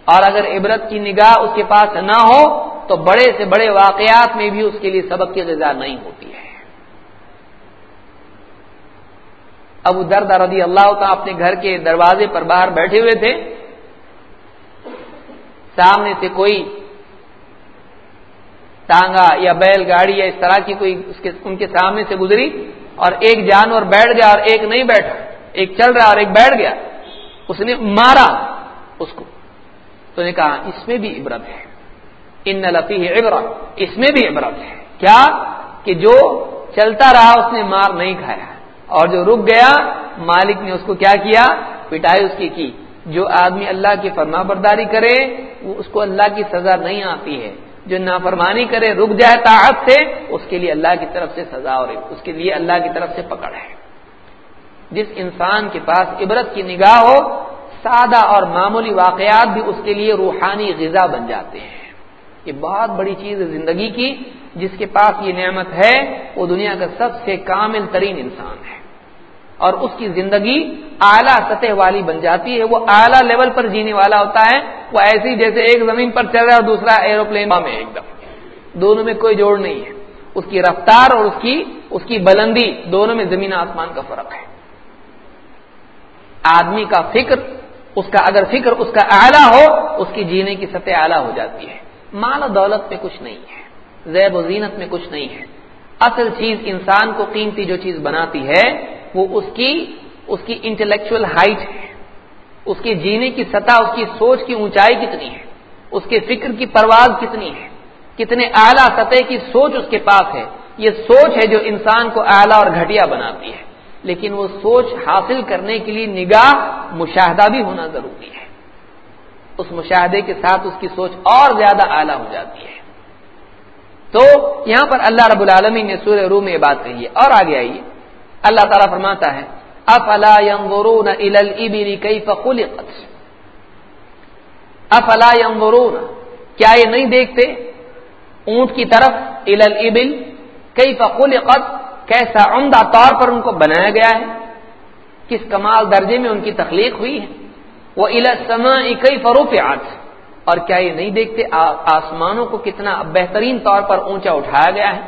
Speaker 1: اور اگر عبرت کی نگاہ اس کے پاس نہ ہو تو بڑے سے بڑے واقعات میں بھی اس کے لیے سبق کی غذا نہیں ہوتی ہے۔ ابو درد رضی اللہ کا اپنے گھر کے دروازے پر باہر بیٹھے ہوئے تھے۔ سامنے سے کوئی ٹانگا یا بیل گاڑی یا اس طرح کی کوئی اس کے ان کے سامنے سے گزری اور ایک جانور بیٹھ گیا اور ایک نہیں بیٹھا۔ ایک چل رہا اور ایک بیٹھ گیا۔ اس نے مارا اس کو۔ تو نے کہا، اس میں بھی عبرت ہے۔ ان لفی عبرت اس میں بھی عبرت ہے۔ کیا؟ کہ جو چلتا رہا، اس نے مار نہیں کھایا۔ اور جو رک گیا، مالک نے اس کو کیا کیا؟ پٹائی اس کی کی۔ جو آدمی اللہ کی فرما برداری کرے، وہ اس کو اللہ کی سزا نہیں آتی ہے۔ جو نافرمانی کرے، رک جائے طاقت سے، اس کے لیے اللہ کی طرف سے سزا اور اس کے لیے اللہ کی طرف سے پکڑ ہے۔ جس انسان کے پاس عبرت کی نگاہ ہو سادہ اور معمولی واقعات بھی اس کے لیے روحانی غذا بن جاتے ہیں۔ یہ بہت بڑی چیز ہے زندگی کی، جس کے پاس یہ نعمت ہے، وہ دنیا کا سب سے کامل ترین انسان ہے۔ اور اس کی زندگی اعلیٰ سطح والی بن جاتی ہے۔ وہ اعلیٰ لیول پر جینے والا ہوتا ہے۔ وہ ایسی جیسے ایک زمین پر چل رہا ہے اور دوسرا ایروپلین میں ایک دم۔ دونوں میں کوئی جوڑ نہیں ہے۔ اس کی رفتار اور اس کی اس کی بلندی دونوں میں زمین آسمان کا فرق ہے۔ آدمی کا فکر اس کا اگر فکر اس کا اعلیٰ ہو، اس کی جینے کی سطح اعلیٰ ہو جاتی ہے۔ مال و دولت میں کچھ نہیں ہے، زیب و زینت میں کچھ نہیں ہے۔ اصل چیز انسان کو قیمتی جو چیز بناتی ہے، وہ اس کی اس کی انٹلیکچل ہائٹ ہے۔ اس کی جینے کی سطح، اس کی سوچ کی اونچائی کتنی ہے؟ اس کے فکر کی پرواز کتنی ہے؟ کتنے اعلیٰ سطح کی سوچ اس کے پاس ہے؟ یہ سوچ ہے جو انسان کو اعلیٰ اور گھٹیا بناتی ہے۔ لیکن وہ سوچ حاصل کرنے کے لیے نگاہ مشاہدہ بھی ہونا ضروری ہے۔ اس مشاہدے کے ساتھ اس کی سوچ اور زیادہ اعلیٰ ہو جاتی ہے۔ تو یہاں پر اللہ رب العالمی نے سورہ روم میں یہ بات کہی ہے۔ اور آگے آئیے۔ اللہ تعالیٰ فرماتا ہے، افلا ينظرون الى الابل كيف خلقت؟ افلا ينظرون کیا یہ نہیں دیکھتے؟ اونٹ کی طرف الى الابل كيف خلقت؟ کیسا عمدہ طور پر ان کو بنایا گیا ہے، کس کمال درجے میں ان کی تخلیق ہوئی ہے۔ وہ الى السماء كيف رفعت۔ اور کیا یہ نہیں دیکھتے آسمانوں کو کتنا بہترین طور پر اونچا اٹھایا گیا ہے۔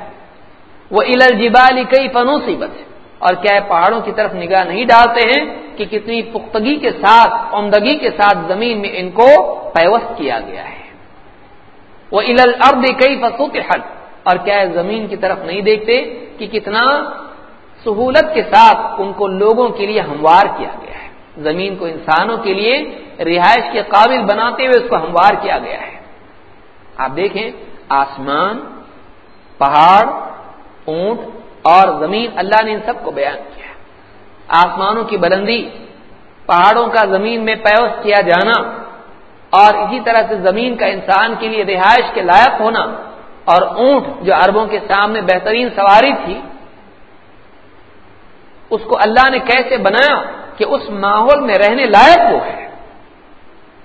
Speaker 1: وہ الجبالی کئی فنوصیبت ہے اور کیا پہاڑوں کی طرف نگاہ نہیں ڈالتے ہیں کہ کتنی پختگی کے ساتھ، عمدگی کے ساتھ زمین میں ان کو پیوست کیا گیا ہے۔ وہ الارض کئی فصو کے حد اور کیا زمین کی طرف نہیں دیکھتے کہ کتنا سہولت کے ساتھ ان کو لوگوں کے لیے ہموار کیا گیا ہے۔ زمین کو انسانوں کے لیے رہائش کے قابل بناتے ہوئے اس کو ہموار کیا گیا ہے۔ آپ دیکھیں، آسمان، پہاڑ، اونٹ اور زمین اللہ نے ان سب کو بیان کیا آسمانوں کی بلندی، پہاڑوں کا زمین میں پیوس کیا جانا اور اسی طرح سے زمین کا انسان کے لیے رہائش کے لائق ہونا اور اونٹ جو عربوں کے سامنے بہترین سواری تھی، اس کو اللہ نے کیسے بنایا کہ اس ماحول میں رہنے لائق وہ ہے؟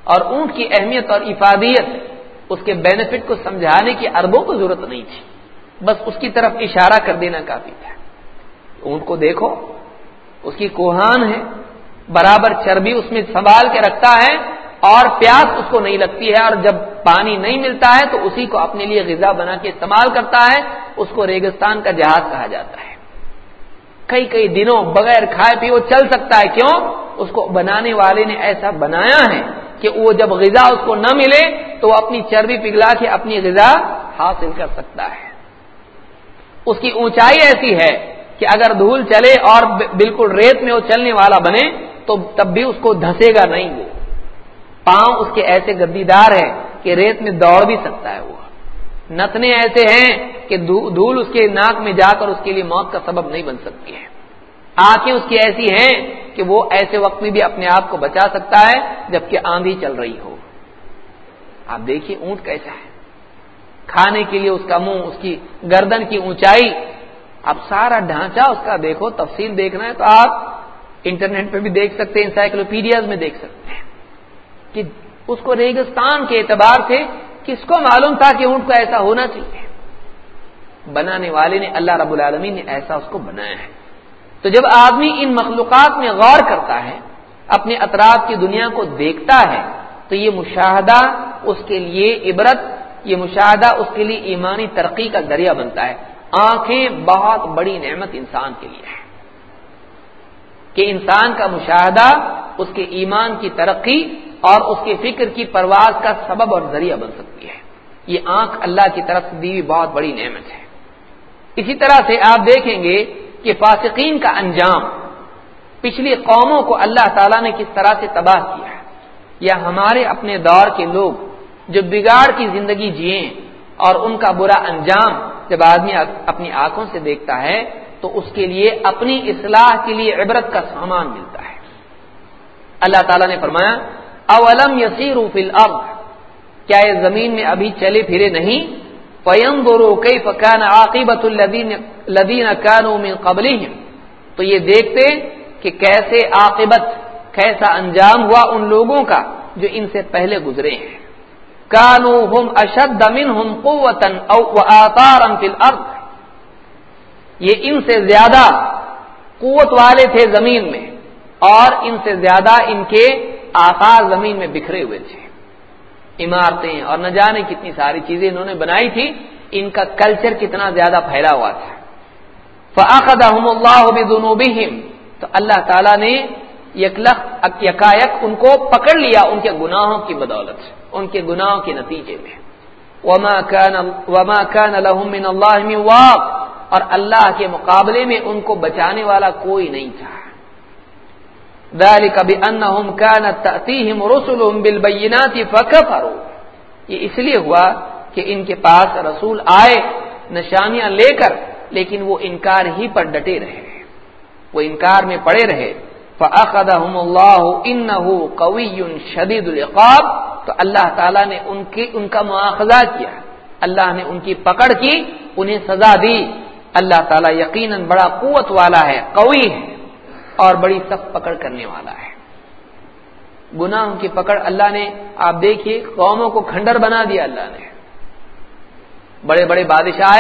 Speaker 1: اور اونٹ کی اہمیت اور افادیت، اس کے بینیفٹ کو سمجھانے کی اربوں کو ضرورت نہیں تھی۔ بس اس کی طرف اشارہ کر دینا کافی تھا۔ اونٹ کو دیکھو، اس کی کوہان ہے، برابر چربی اس میں سنبھال کے رکھتا ہے۔ اور پیاس اس کو نہیں لگتی ہے اور جب پانی نہیں ملتا ہے تو اسی کو اپنے لیے غذا بنا کے استعمال کرتا ہے، اس کو ریگستان کا جہاز کہا جاتا ہے۔ کئی کئی دنوں بغیر کھائے پی وہ چل سکتا ہے، کیوں؟ اس کو بنانے والے نے ایسا بنایا ہے کہ وہ جب غذا اس کو نہ ملے تو وہ اپنی چربی پگھلا کے اپنی غذا حاصل کر سکتا ہے۔ اس کی اونچائی ایسی ہے کہ اگر دھول چلے اور بالکل ریت میں وہ چلنے والا بنے تو تب بھی اس کو دھسے گا نہیں وہ۔ پاؤں اس کے ایسے گدی دار ہے کہ ریت میں دوڑ بھی سکتا ہے وہ۔ نتنے ایسے ہیں کہ دھول اس کے ناک میں جا کر اس کے لیے موت کا سبب نہیں بن سکتی ہے۔ آنکھیں اس کی ایسی ہیں کہ وہ ایسے وقت میں بھی اپنے آپ کو بچا سکتا ہے جبکہ آندھی چل رہی ہو۔ آپ دیکھیے اونٹ کیسا ہے۔ کھانے کے لیے اس کا منہ، اس کی گردن کی اونچائی۔ اب سارا ڈھانچہ اس کا دیکھو، تفصیل دیکھنا ہے تو آپ انٹرنیٹ پہ بھی دیکھ سکتے ہیں انسائکلوپیڈیاز میں دیکھ سکتے ہیں۔ کہ اس کو ریگستان کے اعتبار سے کس کو معلوم تھا کہ اونٹ کو ایسا ہونا چاہیے۔ بنانے والے نے اللہ رب العالمین نے ایسا اس کو بنایا ہے۔ تو جب آدمی ان مخلوقات میں غور کرتا ہے، اپنے اطراف کی دنیا کو دیکھتا ہے، تو یہ مشاہدہ اس کے لیے عبرت، یہ مشاہدہ اس کے لیے ایمانی ترقی کا ذریعہ بنتا ہے۔ آنکھیں بہت بڑی نعمت انسان کے لیے ہے کہ انسان کا مشاہدہ اس کے ایمان کی ترقی اور اس کے فکر کی پرواز کا سبب اور ذریعہ بن سکتی ہے۔ یہ آنکھ اللہ کی طرف سے دی بہت بڑی نعمت ہے۔ اسی طرح سے آپ دیکھیں گے کہ فاسقین کا انجام پچھلی قوموں کو اللہ تعالیٰ نے کس طرح سے تباہ کیا ہے۔ یا ہمارے اپنے دور کے لوگ جو بگاڑ کی زندگی جیے اور ان کا برا انجام جب آدمی اپنی آنکھوں سے دیکھتا ہے، تو اس کے لیے اپنی اصلاح کے لیے عبرت کا سامان ملتا ہے۔ اللہ تعالیٰ نے فرمایا اولم یسیر فی الارض؟ کیا یہ زمین میں ابھی چلے پھرے نہیں؟ فیم دورو کئی فقان عاقبت الدین کانو من قبلہم؟ تو یہ دیکھتے کہ کیسے عاقبت، کیسا انجام ہوا ان لوگوں کا جو ان سے پہلے گزرے ہیں۔ کانو ہم اشد منہم قوتن او آتارا فی الارض۔ یہ ان سے زیادہ قوت والے تھے زمین میں اور ان سے زیادہ ان کے آثار زمین میں بکھرے ہوئے تھے۔ عمارتیں اور نہ جانے کتنی ساری چیزیں انہوں نے بنائی تھی ان کا کلچر کتنا زیادہ پھیلا ہوا تھا۔ فعقدہم اللہ بذنوبہم تو اللہ تعالیٰ نے یکایک ان کو پکڑ لیا ان کے گناہوں کی بدولت، ان کے گناہوں کے نتیجے میں۔ وما كان وما كان لهم من الله من واق۔ اور اللہ کے مقابلے میں ان کو بچانے والا کوئی نہیں تھا۔ ذلك بانهم كانت تاتيهم رسلهم بالبينات فكفروا۔ یہ اس لیے ہوا کہ ان کے پاس رسول آئے، نشانیاں لے کر، لیکن وہ انکار ہی پر ڈٹے رہے۔ وہ انکار میں پڑے رہے۔ فأخذهم الله انه قوي شدید العقاب۔ تو اللہ تعالیٰ نے ان کی، ان کا مواخذہ کیا۔ اللہ نے ان کی پکڑ کی، انہیں سزا دی۔ اللہ تعالیٰ یقیناً بڑا قوت والا ہے، قوی ہے۔ اور بڑی سخت پکڑ کرنے والا ہے۔ گناہوں کی پکڑ اللہ نے، آپ دیکھیے، قوموں کو کھنڈر بنا دیا اللہ نے۔ بڑے بڑے بادشاہ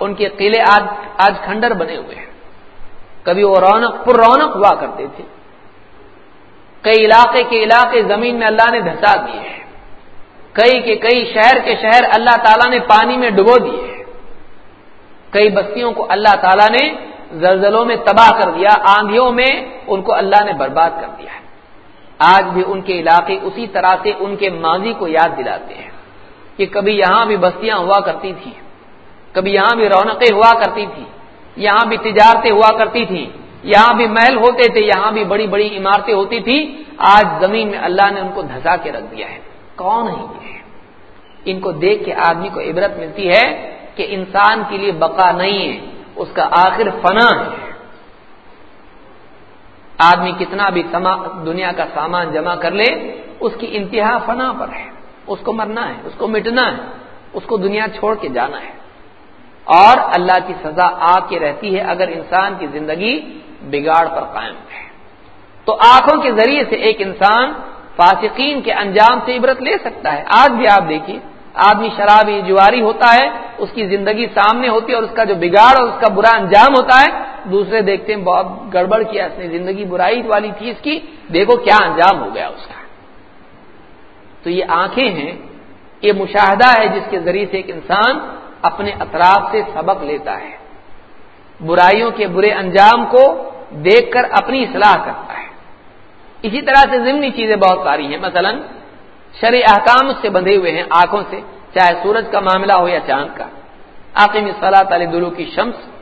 Speaker 1: ان کے قلعے آج آج کھنڈر بنے ہوئے ہیں۔ کبھی وہ رونق پر رونق ہوا کرتے تھے۔ کئی علاقے کے علاقے زمین میں اللہ نے دھسا دیے ہیں۔ کئی کے کئی شہر کے شہر اللہ تعالیٰ نے پانی میں ڈبو دیے کئی بستیوں کو اللہ تعالیٰ نے زلزلوں میں تباہ کر دیا، آندھیوں میں ان کو اللہ نے برباد کر دیا ہے۔ آج بھی ان کے علاقے اسی طرح سے ان کے ماضی کو یاد دلاتے ہیں کہ کبھی یہاں بھی بستیاں ہوا کرتی تھیں، کبھی یہاں بھی رونقیں ہوا کرتی تھی یہاں بھی تجارتیں ہوا کرتی تھیں، یہاں بھی محل ہوتے تھے، یہاں بھی بڑی بڑی عمارتیں ہوتی تھی آج زمین میں اللہ نے ان کو دھسا کے رکھ دیا ہے۔ کون ہے یہ؟ ان کو دیکھ کے آدمی کو عبرت ملتی ہے کہ انسان کے لیے بقا نہیں ہے۔ اس کا آخر فنا ہے۔ آدمی کتنا بھی دنیا کا سامان جمع کر لے، اس کی انتہا فنا پر ہے۔ اس کو مرنا ہے، اس کو مٹنا ہے، اس کو دنیا چھوڑ کے جانا ہے۔ اور اللہ کی سزا آ کے رہتی ہے اگر انسان کی زندگی بگاڑ پر قائم ہے۔ تو آنکھوں کے ذریعے سے ایک انسان فاسقین کے انجام سے عبرت لے سکتا ہے۔ آج بھی آپ دیکھیے۔ آدمی شرابی جواری ہوتا ہے، اس کی زندگی سامنے ہوتی ہے اور اس کا جو بگاڑ اور اس کا برا انجام ہوتا ہے، دوسرے دیکھتے ہیں بہت گڑبڑ کیا اس نے، زندگی برائی والی تھی اس کی، دیکھو کیا انجام ہو گیا اس کا۔ تو یہ آنکھیں ہیں، یہ مشاہدہ ہے جس کے ذریعے سے ایک انسان اپنے اطراف سے سبق لیتا ہے۔ برائیوں کے برے انجام کو دیکھ کر اپنی اصلاح کرتا ہے۔ اسی طرح سے ضمنی چیزیں بہت ساری ہیں، مثلا شرع احکام سے بندھے ہوئے ہیں آنکھوں سے، چاہے سورج کا معاملہ ہو یا چاند کا۔ عقیم صلاح تعلی دلو کی شمس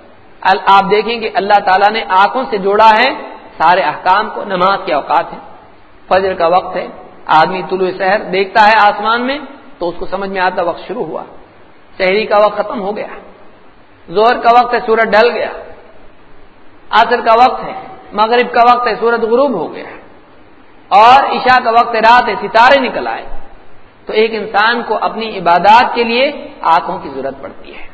Speaker 1: آپ دیکھیں گے اللہ تعالیٰ نے آنکھوں سے جوڑا ہے، سارے احکام کو، نماز کے اوقات ہیں۔ فجر کا وقت ہے، آدمی طلوع شہر دیکھتا ہے آسمان میں، تو اس کو سمجھ میں آتا وقت شروع ہوا۔ شہری کا وقت ختم ہو گیا۔ زہر کا وقت ہے، سورج ڈل گیا۔ عصر کا وقت ہے، مغرب کا وقت ہے، سورج غروب ہو گیا۔ اور عشاء کا وقت رات ہے ستارے نکل آئے۔ تو ایک انسان کو اپنی عبادات کے لیے آنکھوں کی ضرورت پڑتی ہے۔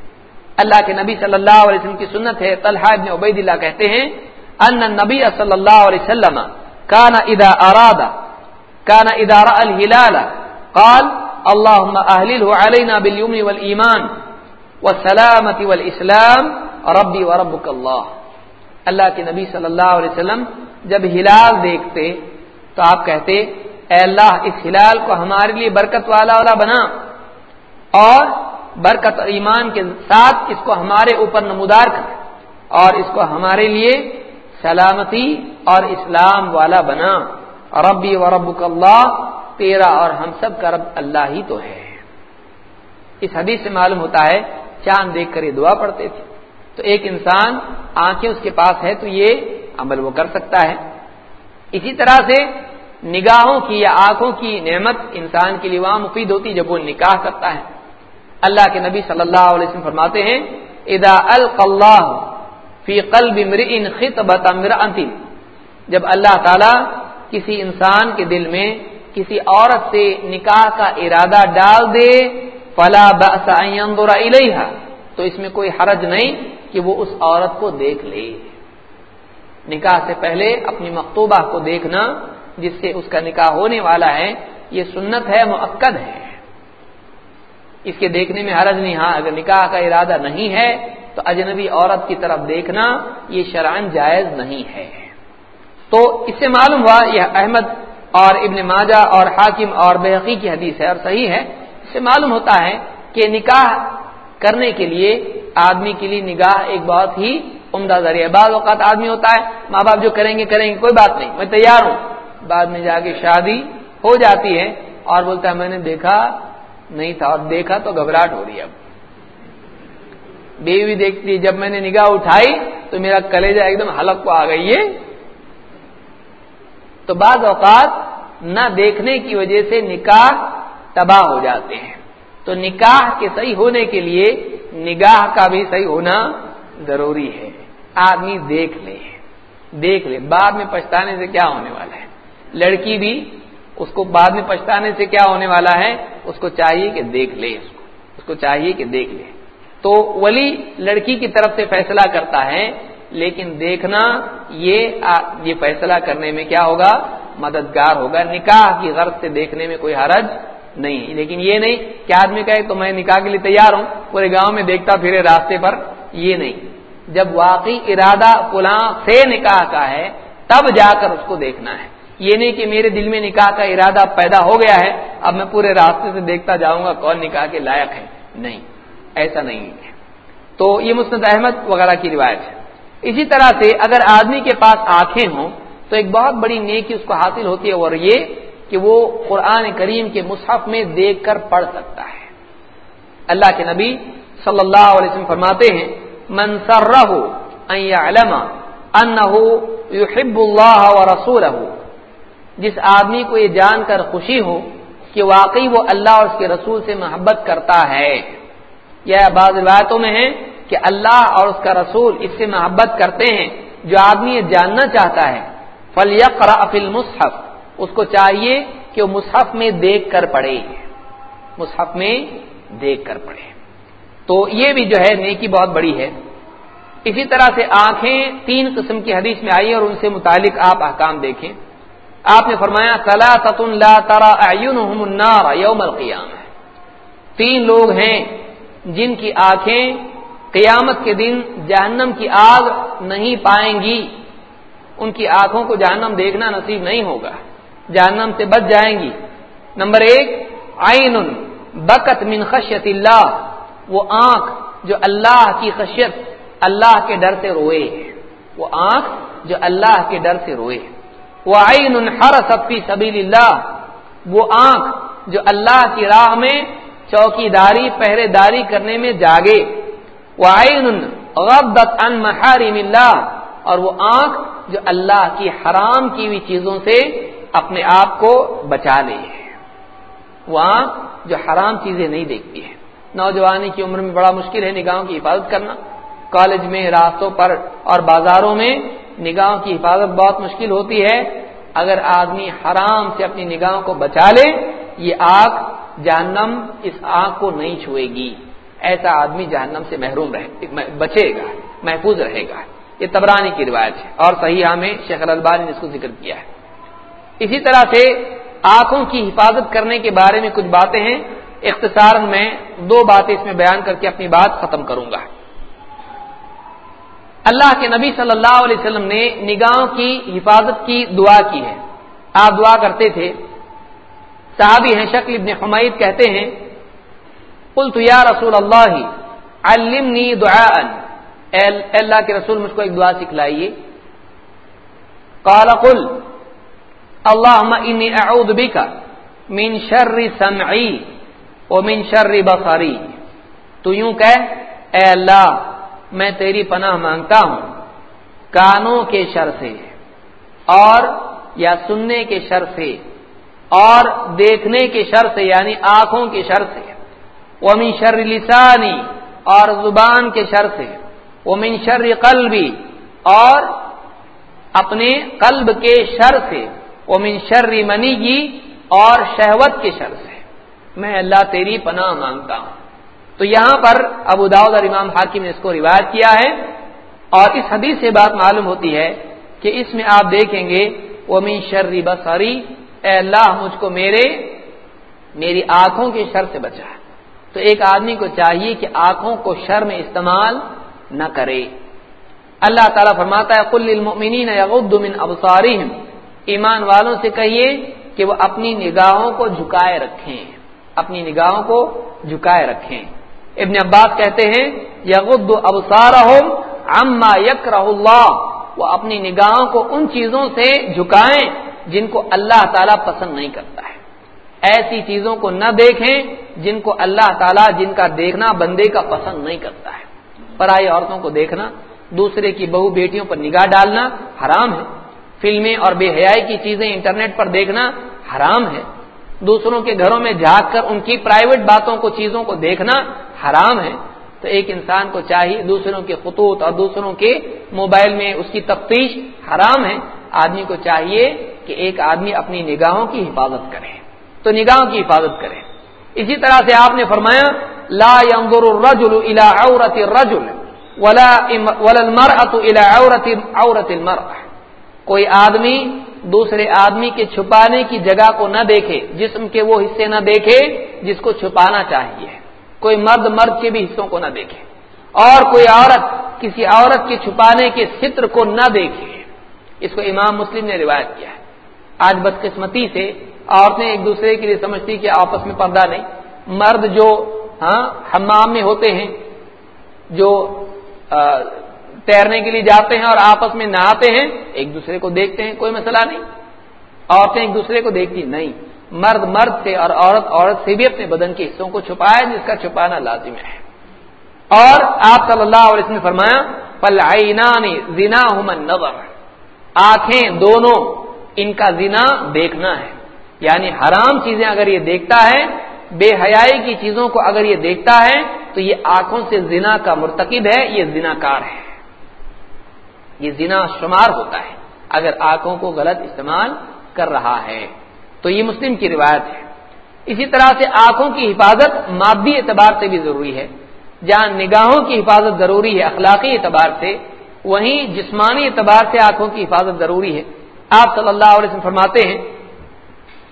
Speaker 1: اللہ کے نبی صلی اللہ علیہ وسلم کی سنت ہے، طلحہ ابن عبید اللہ کہتے ہیں، ان نبی صلی اللہ علیہ وسلم کانا ادا ارادہ کانا ادارہ الہلال، قال اللهم اهلله علينا باليمن والايمان والسلامه والاسلام ربي وربك الله اللہ کے نبی صلی اللہ علیہ وسلم جب ہلال دیکھتے تو آپ کہتے، اے اللہ، اس ہلال کو ہمارے لیے برکت والا والا بنا اور برکت ایمان کے ساتھ اس کو ہمارے اوپر نمودار کر اور اس کو ہمارے لیے سلامتی اور اسلام والا بنا۔ ربی و رب اللہ، تیرا اور ہم سب کا رب اللہ ہی تو ہے۔ اس حدیث سے معلوم ہوتا ہے، چاند دیکھ کر یہ دعا پڑھتے تھے۔ تو ایک انسان آنکھیں اس کے پاس ہے تو یہ عمل وہ کر سکتا ہے۔ اسی طرح سے نگاہوں کی یا آنکھوں کی نعمت انسان کے لیے وہاں مفید ہوتی جب وہ نکاح کرتا ہے۔ اللہ کے نبی صلی اللہ علیہ وسلم فرماتے ہیں ادا اللہ فی قلب خطبت جب اللہ تعالی کسی انسان کے دل میں کسی عورت سے نکاح کا ارادہ ڈال دے، فلا الیہا تو اس میں کوئی حرج نہیں کہ وہ اس عورت کو دیکھ لے۔ نکاح سے پہلے اپنی مکتوبہ کو دیکھنا جس سے اس کا نکاح ہونے والا ہے، یہ سنت ہے معقد ہے۔ اس کے دیکھنے میں حرج نہیں ہاں اگر نکاح کا ارادہ نہیں ہے، تو اجنبی عورت کی طرف دیکھنا یہ شرائن جائز نہیں ہے۔ تو اس سے معلوم ہوا، یہ احمد اور ابن ماجہ اور حاکم اور بحقی کی حدیث ہے اور صحیح ہے۔ اس سے معلوم ہوتا ہے کہ نکاح کرنے کے لیے آدمی کے لیے نگاہ ایک بہت ہی عمدہ ذریعہ بعض اوقات آدمی ہوتا ہے، ماں باپ جو کریں گے کریں گے، کوئی بات نہیں، میں تیار ہوں۔ بعد میں جا کے شادی ہو جاتی ہے اور بولتا ہے میں نے دیکھا نہیں تھا اور دیکھا تو گھبراہٹ ہو رہی ہے اب۔ بیوی دیکھتی جب میں نے نگاہ اٹھائی تو میرا کلیجہ ایک دم حلق کو آ گئی ہے۔ تو بعض اوقات نہ دیکھنے کی وجہ سے نکاح تباہ ہو جاتے ہیں۔ تو نکاح کے صحیح ہونے کے لیے نگاہ کا بھی صحیح ہونا ضروری ہے۔ آدمی دیکھ لے دیکھ لے۔ بعد میں پچھتانے سے کیا ہونے والا ہے؟ لڑکی بھی اس کو بعد میں پچھتانے سے کیا ہونے والا ہے؟ اس کو چاہیے کہ دیکھ لے اس کو۔ اس کو چاہیے کہ دیکھ لے۔ تو ولی لڑکی کی طرف سے فیصلہ کرتا ہے، لیکن دیکھنا یہ یہ فیصلہ کرنے میں کیا ہوگا؟ مددگار ہوگا۔ نکاح کی غرض سے دیکھنے میں کوئی حرج نہیں لیکن یہ نہیں کہ آدمی کہے تو میں نکاح کے لیے تیار ہوں، پورے گاؤں میں دیکھتا پھرے راستے پر۔ یہ نہیں۔ جب واقعی ارادہ فلاں سے نکاح کا ہے، تب جا کر اس کو دیکھنا ہے۔ یہ نہیں کہ میرے دل میں نکاح کا ارادہ پیدا ہو گیا ہے، اب میں پورے راستے سے دیکھتا جاؤں گا کون نکاح کے لائق ہے۔ نہیں، ایسا نہیں ہے۔ تو یہ مسند احمد وغیرہ کی روایت ہے۔ اسی طرح سے اگر آدمی کے پاس آنکھیں ہوں، تو ایک بہت بڑی نیکی اس کو حاصل ہوتی ہے، اور یہ کہ وہ قرآن کریم کے مصحف میں دیکھ کر پڑھ سکتا ہے۔ اللہ کے نبی صلی اللہ علیہ وسلم فرماتے ہیں يحب اللہ و رسول جس آدمی کو یہ جان کر خوشی ہو کہ واقعی وہ اللہ اور اس کے رسول سے محبت کرتا ہے۔ یا بعض روایتوں میں ہے کہ اللہ اور اس کا رسول اس سے محبت کرتے ہیں، جو آدمی یہ جاننا چاہتا ہے۔ فلیقرا فل مصحف اس کو چاہیے کہ وہ مصحف میں دیکھ کر پڑھے۔ مصحف میں دیکھ کر پڑھے۔ تو یہ بھی جو ہے نیکی بہت بڑی ہے۔ اسی طرح سے آنکھیں تین قسم کی حدیث میں آئی اور ان سے متعلق آپ احکام دیکھیں۔ آپ نے فرمایا سلا لا ترا النار یوم القیام تین لوگ ہیں جن کی آنکھیں قیامت کے دن جہنم کی آگ نہیں پائیں گی۔ ان کی آنکھوں کو جہنم دیکھنا نصیب نہیں ہوگا۔ جہنم سے بچ جائیں گی۔ نمبر ایک آئین بکت من خشیت اللہ۔ وہ آنکھ جو اللہ کی خشیت، اللہ کے ڈر سے روئے۔ وہ آنکھ جو اللہ کے ڈر سے روئے۔ وہ آئین ہر سبیل اللہ وہ آنکھ جو اللہ کی راہ میں چوکی داری پہرے داری کرنے میں جاگے۔ وہ آئین غبت ان محارم اللہ۔ اور وہ آنکھ جو اللہ کی حرام کی ہوئی چیزوں سے اپنے آپ کو بچا لے۔ وہ آنکھ جو حرام چیزیں نہیں دیکھتی ہے نوجوانی کی عمر میں بڑا مشکل ہے نگاہوں کی حفاظت کرنا۔ کالج میں، راستوں پر اور بازاروں میں نگاہوں کی حفاظت بہت مشکل ہوتی ہے۔ اگر آدمی حرام سے اپنی نگاہوں کو بچا لے، یہ آگ جہنم اس آگ کو نہیں چھوئے گی۔ ایسا آدمی جہنم سے محروم رہے بچے گا، محفوظ رہے گا۔ یہ تبرانی کی روایت ہے اور صحیح ہاں میں شیخ البانی نے اس کو ذکر کیا ہے۔ اسی طرح سے آنکھوں کی حفاظت کرنے کے بارے میں کچھ باتیں ہیں۔ اختصار میں دو باتیں اس میں بیان کر کے اپنی بات ختم کروں گا۔ اللہ کے نبی صلی اللہ علیہ وسلم نے نگاہوں کی حفاظت کی دعا کی ہے۔ آپ دعا کرتے تھے۔ صحابی ہیں، شکل ابن حمید کہتے ہیں کل تو یا رسول اللہ، علمنی دعا اے اللہ کے رسول، مجھ کو ایک دعا سکھلائیے۔ کالا کل اللہ اعوذ بک من شر سمعی و من شر بصری۔ تو یوں کہ، اے اللہ میں تیری پناہ مانگتا ہوں۔ کانوں کے شر سے اور یا سننے کے شر سے اور دیکھنے کے شر سے یعنی آنکھوں کے شر سے۔ وہ من شر لسانی اور زبان کے شر سے۔ وہ من شر قلبی اور اپنے قلب کے شر سے۔ وہ من شر منی اور شہوت کے شر سے۔ میں اللہ تیری پناہ مانگتا ہوں۔ تو یہاں پر ابو داود اور امام حاکم نے اس کو روایت کیا ہے اور اس حدیث سے بات معلوم ہوتی ہے کہ اس میں آپ دیکھیں گے وہ من شرری بسری اے اللہ، مجھ کو میرے، میری آنکھوں کے شر سے بچا۔ تو ایک آدمی کو چاہیے کہ آنکھوں کو شر میں استعمال نہ کرے۔ اللہ تعالیٰ فرماتا ہے کل المؤمنین یغض من ابصارهم ایمان والوں سے کہیے کہ وہ اپنی نگاہوں کو جھکائے رکھیں۔ اپنی نگاہوں کو جھکائے رکھیں۔ ابن عباس کہتے ہیں یغد ابصارهم عما یکرہ اللہ، وہ اپنی نگاہوں کو ان چیزوں سے جھکائیں جن کو اللہ تعالیٰ پسند نہیں کرتا ہے۔ ایسی چیزوں کو نہ دیکھیں جن کو اللہ تعالیٰ، جن کا دیکھنا بندے کا پسند نہیں کرتا ہے۔ پرائی عورتوں کو دیکھنا، دوسرے کی بہو بیٹیوں پر نگاہ ڈالنا حرام ہے۔ فلمیں اور بے حیائی کی چیزیں انٹرنیٹ پر دیکھنا حرام ہے۔ دوسروں کے گھروں میں جھانک کر ان کی پرائیویٹ باتوں کو، چیزوں کو دیکھنا حرام ہے، تو ایک انسان کو چاہیے دوسروں کے خطوط اور دوسروں کے موبائل میں اس کی تفتیش حرام ہے۔ آدمی کو چاہیے کہ ایک آدمی اپنی نگاہوں کی حفاظت کرے۔ تو نگاہوں کی حفاظت کرے۔ اسی طرح سے آپ نے فرمایا، لا ينظر الرجل الى عورت الرجل ولا ولا المرأة الى عورت عورت المرأة۔ کوئی آدمی دوسرے آدمی کے چھپانے کی جگہ کو نہ دیکھے، جسم کے وہ حصے نہ دیکھے جس کو چھپانا چاہیے۔ کوئی مرد مرد کے بھی حصوں کو نہ دیکھے اور کوئی عورت کسی عورت کے چھپانے کے ستر کو نہ دیکھے اس کو امام مسلم نے روایت کیا ہے۔ آج بدقسمتی سے عورتیں ایک دوسرے کے لیے سمجھتی کہ آپس میں پردہ نہیں۔ مرد جو ہاں حمام میں ہوتے ہیں، جو تیرنے کے لیے جاتے ہیں اور آپس میں نہاتے ہیں، ایک دوسرے کو دیکھتے ہیں، کوئی مسئلہ نہیں۔ عورتیں ایک دوسرے کو دیکھتی نہیں۔ مرد مرد سے اور عورت عورت سے بھی اپنے بدن کے حصوں کو چھپایا جس کا چھپانا لازم ہے۔ اور آپ صلی اللہ علیہ وسلم نے فرمایا پل زنا نظر آنکھیں دونوں ان کا زنا دیکھنا ہے۔ یعنی حرام چیزیں اگر یہ دیکھتا ہے، بے حیائی کی چیزوں کو اگر یہ دیکھتا ہے، تو یہ آنکھوں سے زنا کا مرتکب ہے، یہ زنا کار ہے۔ یہ زنا شمار ہوتا ہے، اگر آنکھوں کو غلط استعمال کر رہا ہے۔ تو یہ مسلم کی روایت ہے۔ اسی طرح سے آنکھوں کی حفاظت مادی اعتبار سے بھی ضروری ہے۔ جہاں نگاہوں کی حفاظت ضروری ہے اخلاقی اعتبار سے، وہیں جسمانی اعتبار سے آنکھوں کی حفاظت ضروری ہے۔ آپ صلی اللہ علیہ وسلم فرماتے ہیں،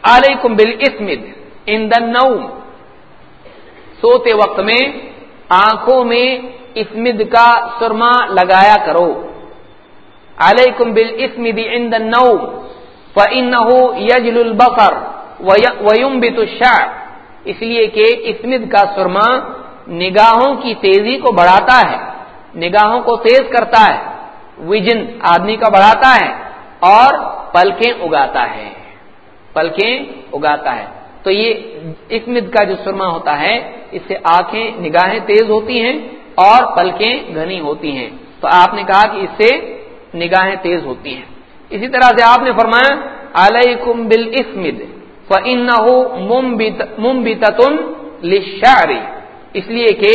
Speaker 1: علیکم بالاسمد ان النوم۔ سوتے وقت میں آنکھوں میں اسمد کا سرما لگایا کرو۔ علیکم بالاسمد عند النوم۔ فانه يجل البصر وينبت الشعر۔ اس لیے کہ اسمد کا سرما نگاہوں کی تیزی کو بڑھاتا ہے، نگاہوں کو تیز کرتا ہے ویژن آدمی کا بڑھاتا ہے اور پلکیں اگاتا ہے۔ پلکیں اگاتا ہے۔ تو یہ اسمد کا جو سرما ہوتا ہے، اس سے آنکھیں نگاہیں تیز ہوتی ہیں اور پلکیں گھنی ہوتی ہیں۔ تو آپ نے کہا کہ اس سے نگاہیں تیز ہوتی ہیں۔ اسی طرح سے آپ نے فرمایا، علیکم بالاسمد فانه منبتۃ للشعر۔ اس لیے کہ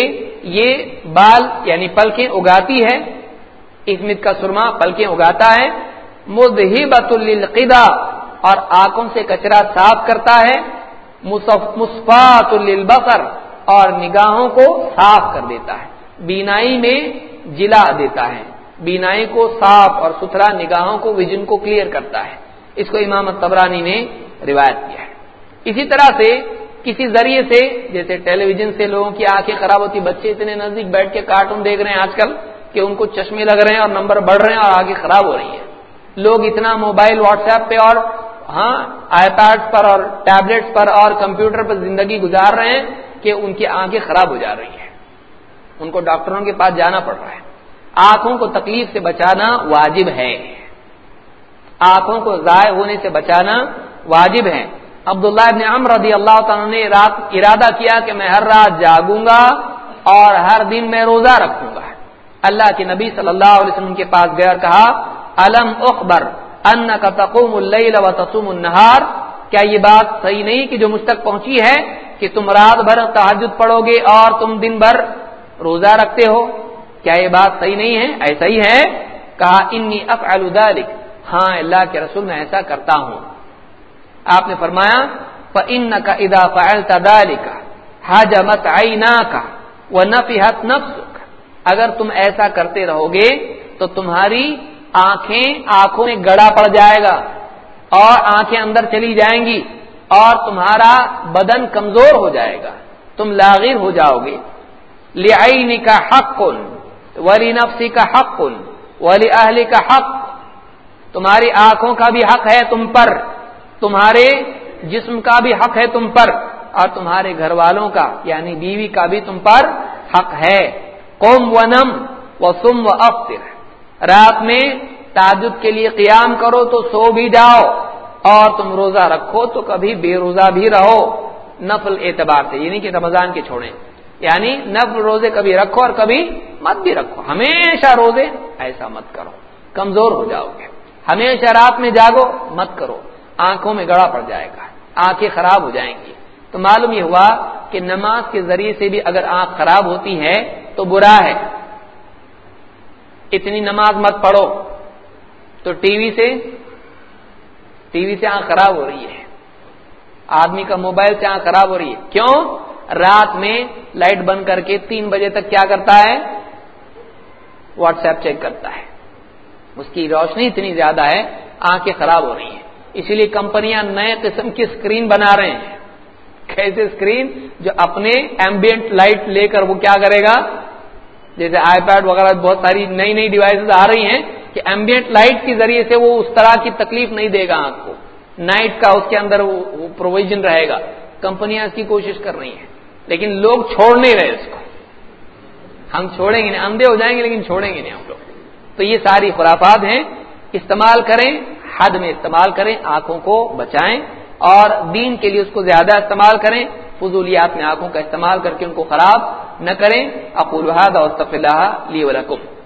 Speaker 1: یہ بال یعنی پلکیں اگاتی ہے اسمت کا سرما پلکیں اگاتا ہے، مذہبۃ للقدا، اور آنکھوں سے کچرا صاف کرتا ہے مصفات للبصر، اور نگاہوں کو صاف کر دیتا ہے، بینائی میں جلا دیتا ہے۔ بینائی کو صاف اور ستھرا نگاہوں کو ویژن کو کلیئر کرتا ہے۔ اس کو امام تبرانی نے روایت کیا ہے۔ اسی طرح سے کسی ذریعے سے، جیسے ٹیلی ویژن سے لوگوں کی آنکھیں خراب ہوتی، بچے اتنے نزدیک بیٹھ کے کارٹون دیکھ رہے ہیں آج کل کہ ان کو چشمے لگ رہے ہیں اور نمبر بڑھ رہے ہیں اور آگے خراب ہو رہی ہیں۔ لوگ اتنا موبائل، واٹس ایپ پہ اور ہاں آئی پیڈ پر اور ٹیبلٹ پر اور کمپیوٹر پر زندگی گزار رہے ہیں کہ ان کی آنکھیں خراب ہو جا رہی ہیں۔ ان کو ڈاکٹروں کے پاس جانا پڑ رہا ہے۔ آنکھوں کو تکلیف سے بچانا واجب ہے۔ آنکھوں کو ضائع ہونے سے بچانا واجب ہے۔ عبداللہ ابن عمر رضی اللہ تعالیٰ نے ارادہ کیا کہ میں ہر رات جاگوں گا اور ہر دن میں روزہ رکھوں گا۔ اللہ کے نبی صلی اللہ علیہ وسلم کے پاس گیا کہا علم اخبر ان کا تقوم اللہ و تسوم النہار؟ کیا یہ بات صحیح نہیں کہ جو مجھ تک پہنچی ہے کہ تم رات بھر تحجد پڑھو گے اور تم دن بھر روزہ رکھتے ہو؟ کیا یہ بات صحیح نہیں ہے؟ ایسا ہی ہے۔ کہا، انی افعل ذلك ہاں اللہ کے رسول میں ایسا کرتا ہوں۔ آپ نے فرمایا، فَإِنَّكَ إِذَا فَعَلْتَ ذَلِكَ حَجَمَتْ عَيْنَاكَ وَنَفِحَتْ نَفْسُكَ۔ اگر تم ایسا کرتے رہو گے تو تمہاری آنکھیں آنکھوں میں گڑا پڑ جائے گا اور آنکھیں اندر چلی جائیں گی اور تمہارا بدن کمزور ہو جائے گا۔ تم لاغر ہو جاؤ گے لعین کا حق۔ ولی نفسی کا حق ولی اہلی کا حق. تمہاری آنکھوں کا بھی حق ہے تم پر، تمہارے جسم کا بھی حق ہے تم پر، اور تمہارے گھر والوں کا یعنی بیوی کا بھی تم پر حق ہے۔ قوم و نم و سم و افطر۔ رات میں تعجد کے لیے قیام کرو تو سو بھی جاؤ، اور تم روزہ رکھو تو کبھی بے روزہ بھی رہو۔ نفل اعتبار سے یعنی کہ رمضان کے چھوڑیں۔ یعنی نفل روزے کبھی رکھو اور کبھی مت بھی رکھو۔ ہمیشہ روزے ایسا مت کرو۔ کمزور ہو جاؤ گے۔ ہمیشہ رات میں جاگو، مت کرو۔ آنکھوں میں گڑا پڑ جائے گا۔ آنکھیں خراب ہو جائیں گی۔ تو معلوم یہ ہوا کہ نماز کے ذریعے سے بھی اگر آنکھ خراب ہوتی ہے تو برا ہے۔ اتنی نماز مت پڑھو۔ تو ٹی وی سے، ٹی وی سے آنکھ خراب ہو رہی ہے۔ آدمی کا موبائل سے آنکھ خراب ہو رہی ہے۔ کیوں؟ رات میں لائٹ بند کر کے تین بجے تک کیا کرتا ہے؟ واٹس ایپ چیک کرتا ہے۔ اس کی روشنی اتنی زیادہ ہے، آنکھیں خراب ہو رہی ہیں۔ اسی لیے کمپنیاں نئے قسم کی اسکرین بنا رہے ہیں۔ کیسے اسکرین جو اپنے ایمبینٹ لائٹ لے کر وہ کیا کرے گا؟ جیسے آئی پیڈ وغیرہ، بہت ساری نئی نئی ڈیوائسز آ رہی ہیں کہ ایمبینٹ لائٹ کے ذریعے سے وہ اس طرح کی تکلیف نہیں دے گا آنکھ کو۔ نائٹ کا اس کے اندر وہ پروویژن رہے گا۔ کمپنیاں اس کی کوشش کر رہی ہیں۔ لیکن لوگ چھوڑ نہیں رہے اس کو۔ ہم چھوڑیں گے نہیں، اندھے ہو جائیں گے لیکن چھوڑیں گے نہیں ہم لوگ۔ تو یہ ساری خرافات ہیں۔ استعمال کریں، حد میں استعمال کریں، آنکھوں کو بچائیں اور دین کے لیے اس کو زیادہ استعمال کریں۔ فضولیات میں آنکھوں کا استعمال کر کے ان کو خراب نہ کریں۔ اقول اللہ لی ولکم